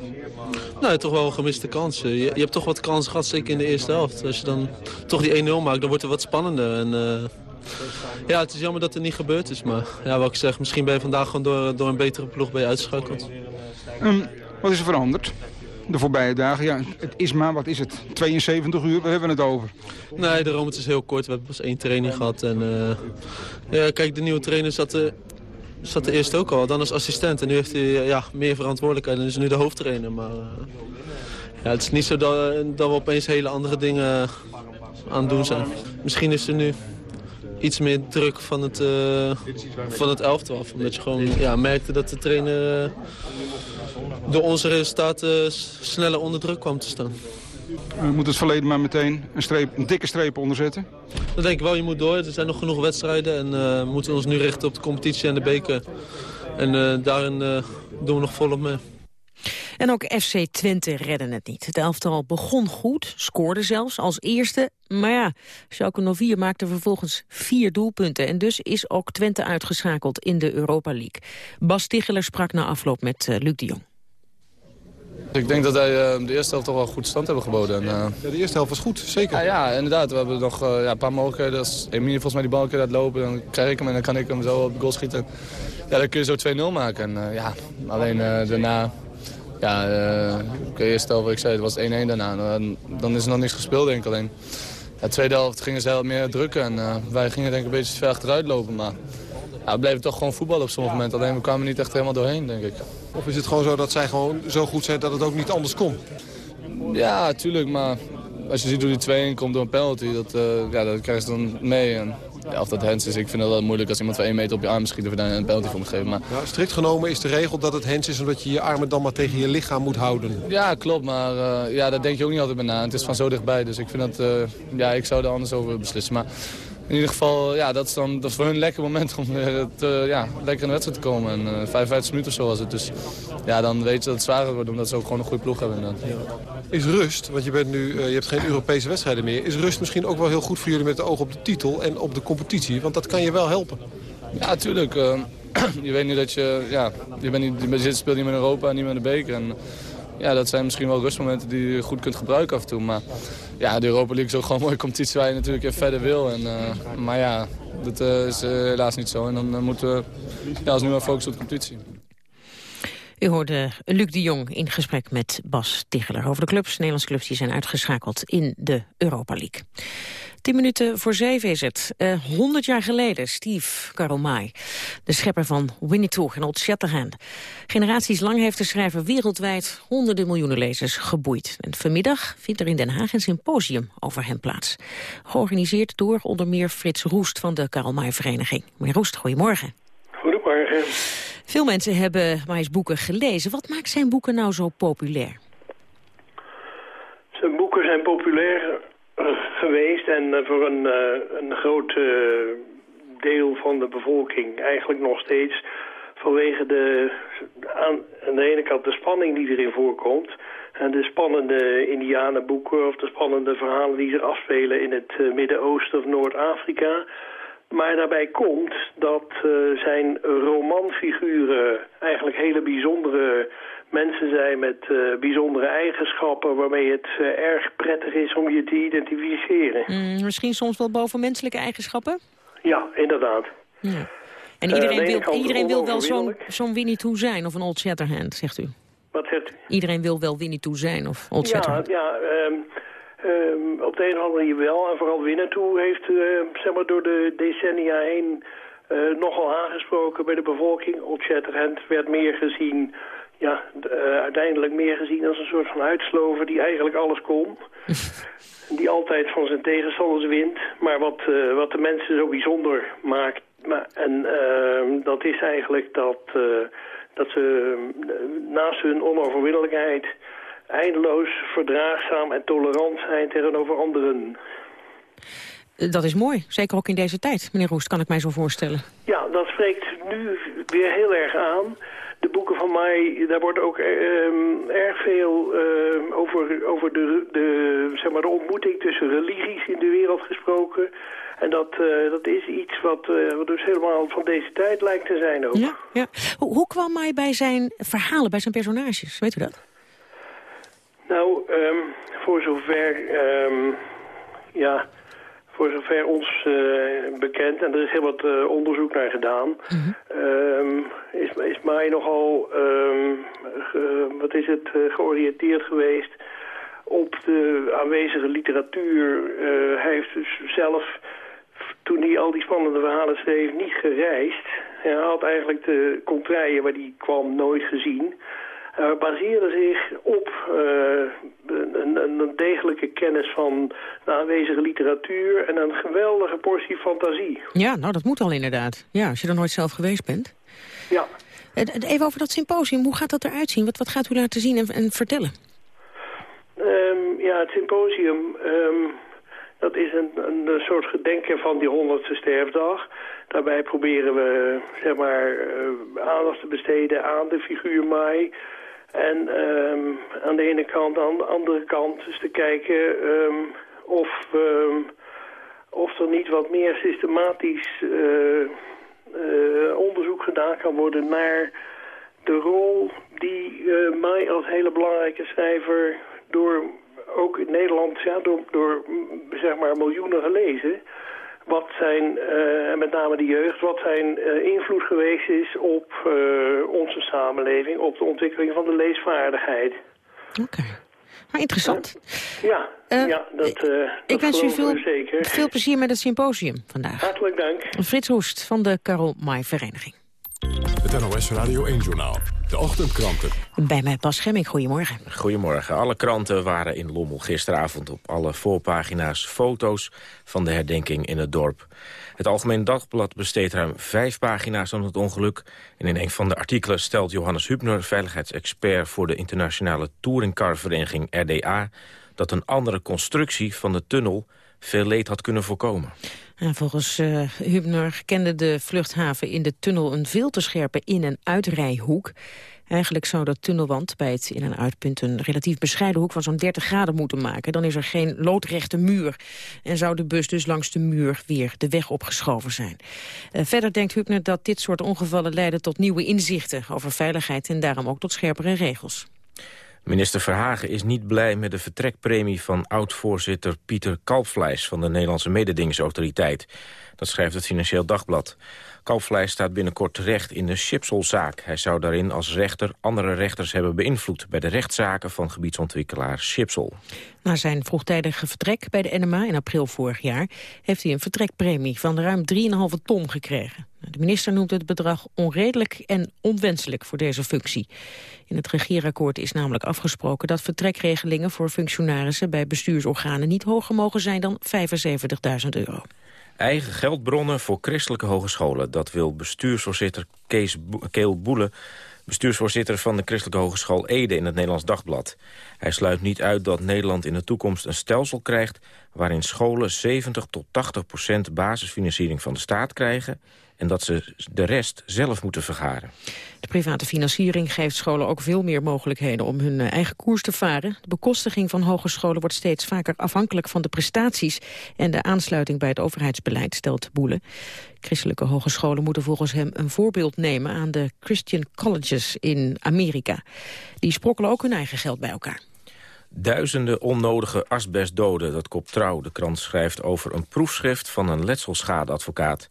Nee, toch wel een gemiste kansen. Je, je, hebt toch wat kansen gehad, zeker in de eerste helft. Als je dan toch die 1-0 maakt, dan wordt het wat spannender. En, ja, het is jammer dat het niet gebeurd is. Maar ja, wat ik zeg, misschien ben je vandaag gewoon door, door een betere ploeg bij je uitgeschakeld. Um, wat is er veranderd? De voorbije dagen, ja, het is maar, wat is het, 72 uur, waar hebben we het over? Nee, de het is heel kort. We hebben pas één training gehad. En, uh, ja, kijk, de nieuwe trainer zat, uh, zat er eerst ook al, dan als assistent. En nu heeft hij ja, meer verantwoordelijkheid en is nu de hoofdtrainer. Maar uh, ja, het is niet zo dat, dat we opeens hele andere dingen aan het doen zijn. Misschien is er nu iets meer druk van het, uh, van het elftal af. Omdat je gewoon ja, merkte dat de trainer uh, door onze resultaten sneller onder druk kwam te staan. We moeten het verleden maar meteen een, streep, een dikke streep onderzetten? Dat denk ik wel, je moet door. Er zijn nog genoeg wedstrijden en uh, we moeten ons nu richten op de competitie en de beker. En daarin doen we nog volop mee. En ook FC Twente redde het niet. Het elftal begon goed, scoorde zelfs als eerste. Maar ja, Schalke 04 maakte vervolgens vier doelpunten. En dus is ook Twente uitgeschakeld in de Europa League. Bas Ticheler sprak na afloop met uh, Luc de Jong. Ik denk dat wij uh, de eerste helft toch wel goed stand hebben geboden. En, uh... ja, de eerste helft was goed, zeker. Ja, ja inderdaad. We hebben nog uh, ja, een paar mogelijkheden. Als Emilie volgens mij die bal een keer laat lopen, dan krijg ik hem en dan kan ik hem zo op de goal schieten. Ja, dan kun je zo 2-0 maken. En, ja, alleen daarna ja, de eerste helft, wat ik zei, het was 1-1 daarna. Dan, is er nog niks gespeeld, denk ik alleen. De tweede helft gingen ze heel meer drukken en uh, wij gingen denk ik een beetje ver achteruit lopen. Maar ja, we bleven toch gewoon voetballen op sommige momenten. Alleen we kwamen niet echt helemaal doorheen, denk ik. Of is het gewoon zo dat zij gewoon zo goed zijn dat het ook niet anders kon? Ja, tuurlijk, maar als je ziet hoe die 2-1 komt door een penalty, dat, uh, ja, dat krijg je dan mee. En, ja, of dat hens is, ik vind het wel moeilijk als iemand van 1 meter op je arm schiet of daar een penalty voor moet geven. Maar... Ja, strikt genomen is de regel dat het hens is omdat je je armen dan maar tegen je lichaam moet houden. Ja, klopt, maar uh, ja, daar denk je ook niet altijd bij na. Het is van zo dichtbij, dus ik vind dat, uh, ja, ik zou er anders over beslissen. Maar in ieder geval, ja, dat is dan dat is voor hun een lekker moment om weer te, ja, lekker in de wedstrijd te komen. En uh, 55 minuten of zo was het. Dus ja, dan weet je dat het zwaarder wordt, omdat ze ook gewoon een goede ploeg hebben. Inderdaad. Is rust, want je, bent nu, uh, je hebt geen Europese wedstrijden meer... is rust misschien ook wel heel goed voor jullie met de oog op de titel en op de competitie? Want dat kan je wel helpen. Ja, natuurlijk. Uh, je weet nu dat je, ja, je, bent niet, je speelt niet meer in Europa en niet meer in de beker. En, ja, dat zijn misschien wel rustmomenten die je goed kunt gebruiken af en toe. Maar ja, de Europa League is ook gewoon een mooie competitie waar je natuurlijk even verder wil. En, uh, maar ja, dat uh, is uh, helaas niet zo. En dan moeten we ja, als nu maar focussen op de competitie. U hoorde Luc de Jong in gesprek met Bas Ticheler over de clubs. Nederlandse clubs die zijn uitgeschakeld in de Europa League. Tien minuten voor zeven is het. Honderd uh, jaar geleden, Steve Karomai, de schepper van Winnetou en Old Shatterhand. Generaties lang heeft de schrijver wereldwijd honderden miljoenen lezers geboeid. En vanmiddag vindt er in Den Haag een symposium over hem plaats. Georganiseerd door onder meer Frits Roest van de Karomai-vereniging. Meneer Roest, goedemorgen. Goedemorgen. Veel mensen hebben Mai's boeken gelezen. Wat maakt zijn boeken nou zo populair? Zijn boeken zijn populair geweest en voor een, een groot deel van de bevolking eigenlijk nog steeds vanwege de, aan, de ene kant de spanning die erin voorkomt en de spannende indianenboeken of de spannende verhalen die zich afspelen in het Midden-Oosten of Noord-Afrika. Maar daarbij komt dat zijn romanfiguren eigenlijk hele bijzondere mensen zijn met uh, bijzondere eigenschappen... waarmee het uh, erg prettig is om je te identificeren. Mm, misschien soms wel bovenmenselijke eigenschappen? Ja, inderdaad. Ja. En iedereen wil, iedereen wil wel zo'n zo'n Winnie Toe zijn of een Old Shatterhand, zegt u? Wat zegt u? Iedereen wil wel Winnie Toe zijn of Old Shatterhand? Ja, ja um, Um, op de een of andere manier wel. En vooral Winnetou heeft uh, zeg maar door de decennia heen nogal aangesproken bij de bevolking. Old Shatterhand werd meer gezien, ja, uh, uiteindelijk meer gezien als een soort van uitslover die eigenlijk alles kon. die altijd van zijn tegenstanders wint. Maar wat, wat de mensen zo bijzonder maakt. Maar, en ehm, dat is eigenlijk dat, dat ze naast hun onoverwinnelijkheid eindeloos verdraagzaam en tolerant zijn tegenover anderen. Dat is mooi, zeker ook in deze tijd, meneer Roest, kan ik mij zo voorstellen. Ja, dat spreekt nu weer heel erg aan. Mij, daar wordt ook uh, erg veel uh, over, over de, de, zeg maar, de ontmoeting tussen religies in de wereld gesproken. En dat, uh, dat is iets wat, wat dus helemaal van deze tijd lijkt te zijn ook. Ja, ja. Hoe, hoe kwam mij bij zijn verhalen, bij zijn personages? Weet u dat? Nou, um, voor zover, um, ja, voor zover ons uh, bekend, en er is heel wat uh, onderzoek naar gedaan, -hmm. um, is, is mij nogal, ge, wat is het, uh, georiënteerd geweest op de aanwezige literatuur. hij heeft dus zelf, toen hij al die spannende verhalen schreef, niet gereisd. Hij had eigenlijk de contraien waar hij kwam nooit gezien uh, baseerde zich op uh, een, een, degelijke kennis van de aanwezige literatuur en een geweldige portie fantasie. Ja, nou dat moet al inderdaad. Ja, als je er nooit zelf geweest bent. Ja. Even over dat symposium, hoe gaat dat eruit zien? Wat, wat gaat u laten zien en, en vertellen? Um, ja, het symposium, um, dat is een, een soort gedenken van die honderdste sterfdag. Daarbij proberen we zeg maar, aandacht te besteden aan de figuur Mai... En um, aan de ene kant, aan de andere kant dus te kijken um, of, um, of er niet wat meer systematisch uh, uh, onderzoek gedaan kan worden naar de rol die uh, mij als hele belangrijke schrijver door ook in Nederland door, door zeg maar miljoenen gelezen wat zijn, uh, met name de jeugd, wat zijn uh, invloed geweest is op uh, onze samenleving, op de ontwikkeling van de leesvaardigheid. Oké. Okay. Maar interessant. Ja, ja dat, dat Ik wens u veel, zeker. veel plezier met het symposium vandaag. Hartelijk dank. Frits Hoest van de Karel Maai Vereniging. Het NOS Radio 1 Journaal. De ochtendkranten. Bij mij Bas Gemming, goedemorgen. Goedemorgen. Alle kranten waren in Lommel gisteravond op alle voorpagina's foto's van de herdenking in het dorp. Het Algemeen Dagblad besteedt ruim vijf pagina's aan het ongeluk. En in een van de artikelen stelt Johannes Hubner, veiligheidsexpert voor de internationale touringcarvereniging RDA, dat een andere constructie van de tunnel veel leed had kunnen voorkomen. En volgens uh, Hubner kende de vluchthaven in de tunnel een veel te scherpe in- en uitrijhoek. Eigenlijk zou de tunnelwand bij het in- en uitpunt een relatief bescheiden hoek van zo'n 30 graden moeten maken. Dan is er geen loodrechte muur. En zou de bus dus langs de muur weer de weg opgeschoven zijn. Uh, verder denkt Hubner dat dit soort ongevallen leiden tot nieuwe inzichten over veiligheid en daarom ook tot scherpere regels. Minister Verhagen is niet blij met de vertrekpremie van oud-voorzitter Pieter Kalfvleis van de Nederlandse Mededingingsautoriteit. Dat schrijft het Financieel Dagblad. Kalfvleis staat binnenkort terecht in de Chipsol-zaak. Hij zou daarin als rechter andere rechters hebben beïnvloed... bij de rechtszaken van gebiedsontwikkelaar Chipsol. Na zijn vroegtijdige vertrek bij de NMA in april vorig jaar... heeft hij een vertrekpremie van ruim 3,5 ton gekregen. De minister noemt het bedrag onredelijk en onwenselijk voor deze functie. In het regeerakkoord is namelijk afgesproken dat vertrekregelingen voor functionarissen bij bestuursorganen niet hoger mogen zijn dan 75.000 euro. Eigen geldbronnen voor christelijke hogescholen. Dat wil bestuursvoorzitter Kees Keel Boele, bestuursvoorzitter van de Christelijke Hogeschool Ede in het Nederlands Dagblad. Hij sluit niet uit dat Nederland in de toekomst een stelsel krijgt waarin scholen 70 tot 80 procent basisfinanciering van de staat krijgen en dat ze de rest zelf moeten vergaren. De private financiering geeft scholen ook veel meer mogelijkheden om hun eh, eigen koers te varen. De bekostiging van hogescholen wordt steeds vaker afhankelijk van de prestaties en de aansluiting bij het overheidsbeleid, stelt Boele. Christelijke hogescholen moeten volgens hem een voorbeeld nemen aan de Christian Colleges in Amerika. Die sprokkelen ook hun eigen geld bij elkaar. Duizenden onnodige asbestdoden, dat kop trouw. De krant schrijft over een proefschrift van een letselschadeadvocaat.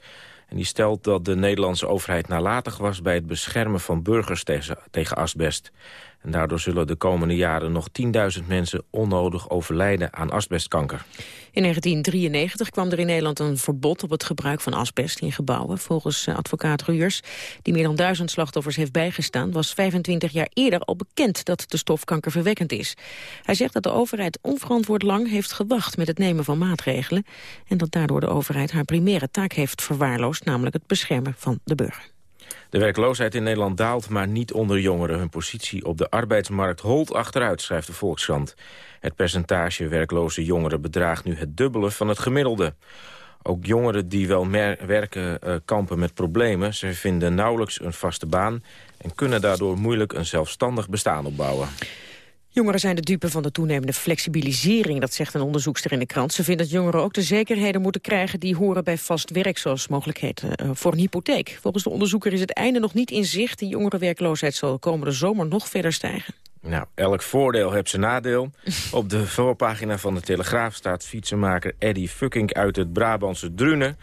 En die stelt dat de Nederlandse overheid nalatig was... bij het beschermen van burgers tegen, asbest. En daardoor zullen de komende jaren nog 10.000 mensen onnodig overlijden aan asbestkanker. In 1993 kwam er in Nederland een verbod op het gebruik van asbest in gebouwen. Volgens eh, advocaat Ruurs, die meer dan duizend slachtoffers heeft bijgestaan... was 25 jaar eerder al bekend dat de stof kankerverwekkend is. Hij zegt dat de overheid onverantwoord lang heeft gewacht met het nemen van maatregelen... en dat daardoor de overheid haar primaire taak heeft verwaarloosd... namelijk het beschermen van de burger. De werkloosheid in Nederland daalt, maar niet onder jongeren. Hun positie op de arbeidsmarkt holt achteruit, schrijft de Volkskrant. Het percentage werkloze jongeren bedraagt nu het dubbele van het gemiddelde. Ook jongeren die wel werken uh, kampen met problemen. Ze vinden nauwelijks een vaste baan en kunnen daardoor moeilijk een zelfstandig bestaan opbouwen. Jongeren zijn de dupe van de toenemende flexibilisering, dat zegt een onderzoekster in de krant. Ze vindt dat jongeren ook de zekerheden moeten krijgen die horen bij vast werk, zoals mogelijkheid uh, voor een hypotheek. Volgens de onderzoeker is het einde nog niet in zicht. De jongerenwerkloosheid zal komende zomer nog verder stijgen. Nou, elk voordeel heeft zijn nadeel. Op de voorpagina van de Telegraaf staat fietsenmaker Eddy Fucking uit het Brabantse Drunen.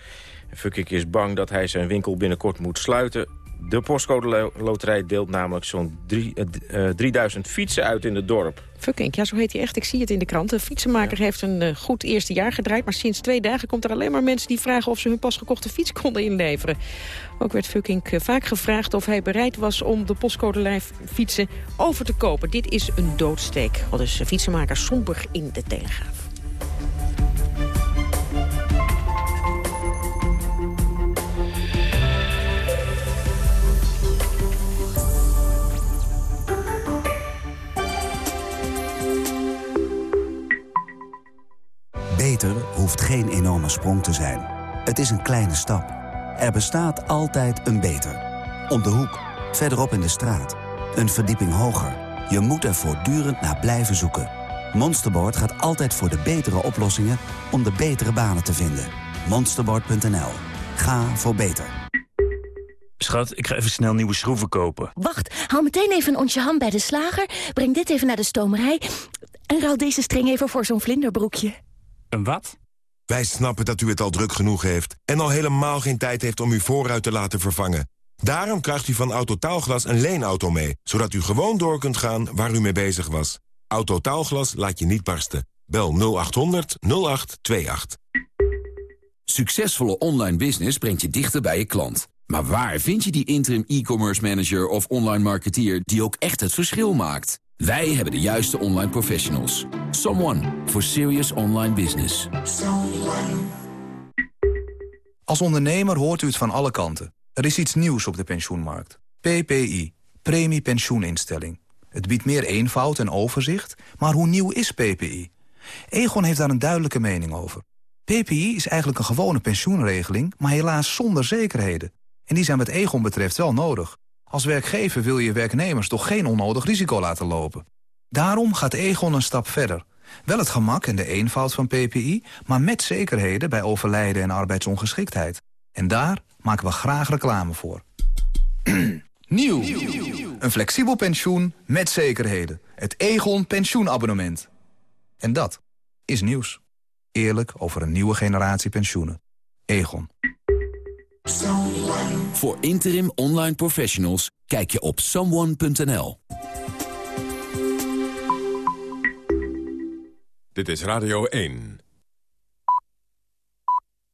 Fucking is bang dat hij zijn winkel binnenkort moet sluiten de postcode loterij deelt namelijk zo'n 3000 uh, fietsen uit in het dorp. Fucking, ja zo heet hij echt. Ik zie het in de krant. De fietsenmaker heeft een uh, goed eerste jaar gedraaid... maar sinds twee dagen komt er alleen maar mensen die vragen... of ze hun pas gekochte fiets konden inleveren. Ook werd Fucking uh, vaak gevraagd of hij bereid was... om de postcode fietsen over te kopen. Dit is een doodsteek. Al dus fietsenmaker somber in de Telegraaf. Beter hoeft geen enorme sprong te zijn. Het is een kleine stap. Er bestaat altijd een beter. Om de hoek, verderop in de straat. Een verdieping hoger. Je moet er voortdurend naar blijven zoeken. Monsterboard gaat altijd voor de betere oplossingen om de betere banen te vinden. Monsterboard.nl. Ga voor beter. Schat, ik ga even snel nieuwe schroeven kopen. Wacht, haal meteen even een onsje ham bij de slager. Breng dit even naar de stomerij. En ruil deze string even voor zo'n vlinderbroekje. Een wat? Wij snappen dat u het al druk genoeg heeft... en al helemaal geen tijd heeft om uw voorruit te laten vervangen. Daarom krijgt u van Autotaalglas een leenauto mee... zodat u gewoon door kunt gaan waar u mee bezig was. Autotaalglas laat je niet barsten. Bel 0800 0828. Succesvolle online business brengt je dichter bij je klant. Maar waar vind je die interim e-commerce manager of online marketeer... die ook echt het verschil maakt? Wij hebben de juiste online professionals. Someone for serious online business. Als ondernemer hoort u het van alle kanten. Er is iets nieuws op de pensioenmarkt. PPI, Premie Pensioeninstelling. Het biedt meer eenvoud en overzicht, maar hoe nieuw is PPI? Egon heeft daar een duidelijke mening over. PPI is eigenlijk een gewone pensioenregeling, maar helaas zonder zekerheden. En die zijn wat Egon betreft wel nodig. Als werkgever wil je werknemers toch geen onnodig risico laten lopen. Daarom gaat Egon een stap verder. Wel het gemak en de eenvoud van PPI, maar met zekerheden bij overlijden en arbeidsongeschiktheid. En daar maken we graag reclame voor. Nieuw. Een flexibel pensioen met zekerheden. Het Egon pensioenabonnement. En dat is nieuws. Eerlijk over een nieuwe generatie pensioenen. Egon. Voor interim online professionals kijk je op someone.nl. Dit is Radio 1.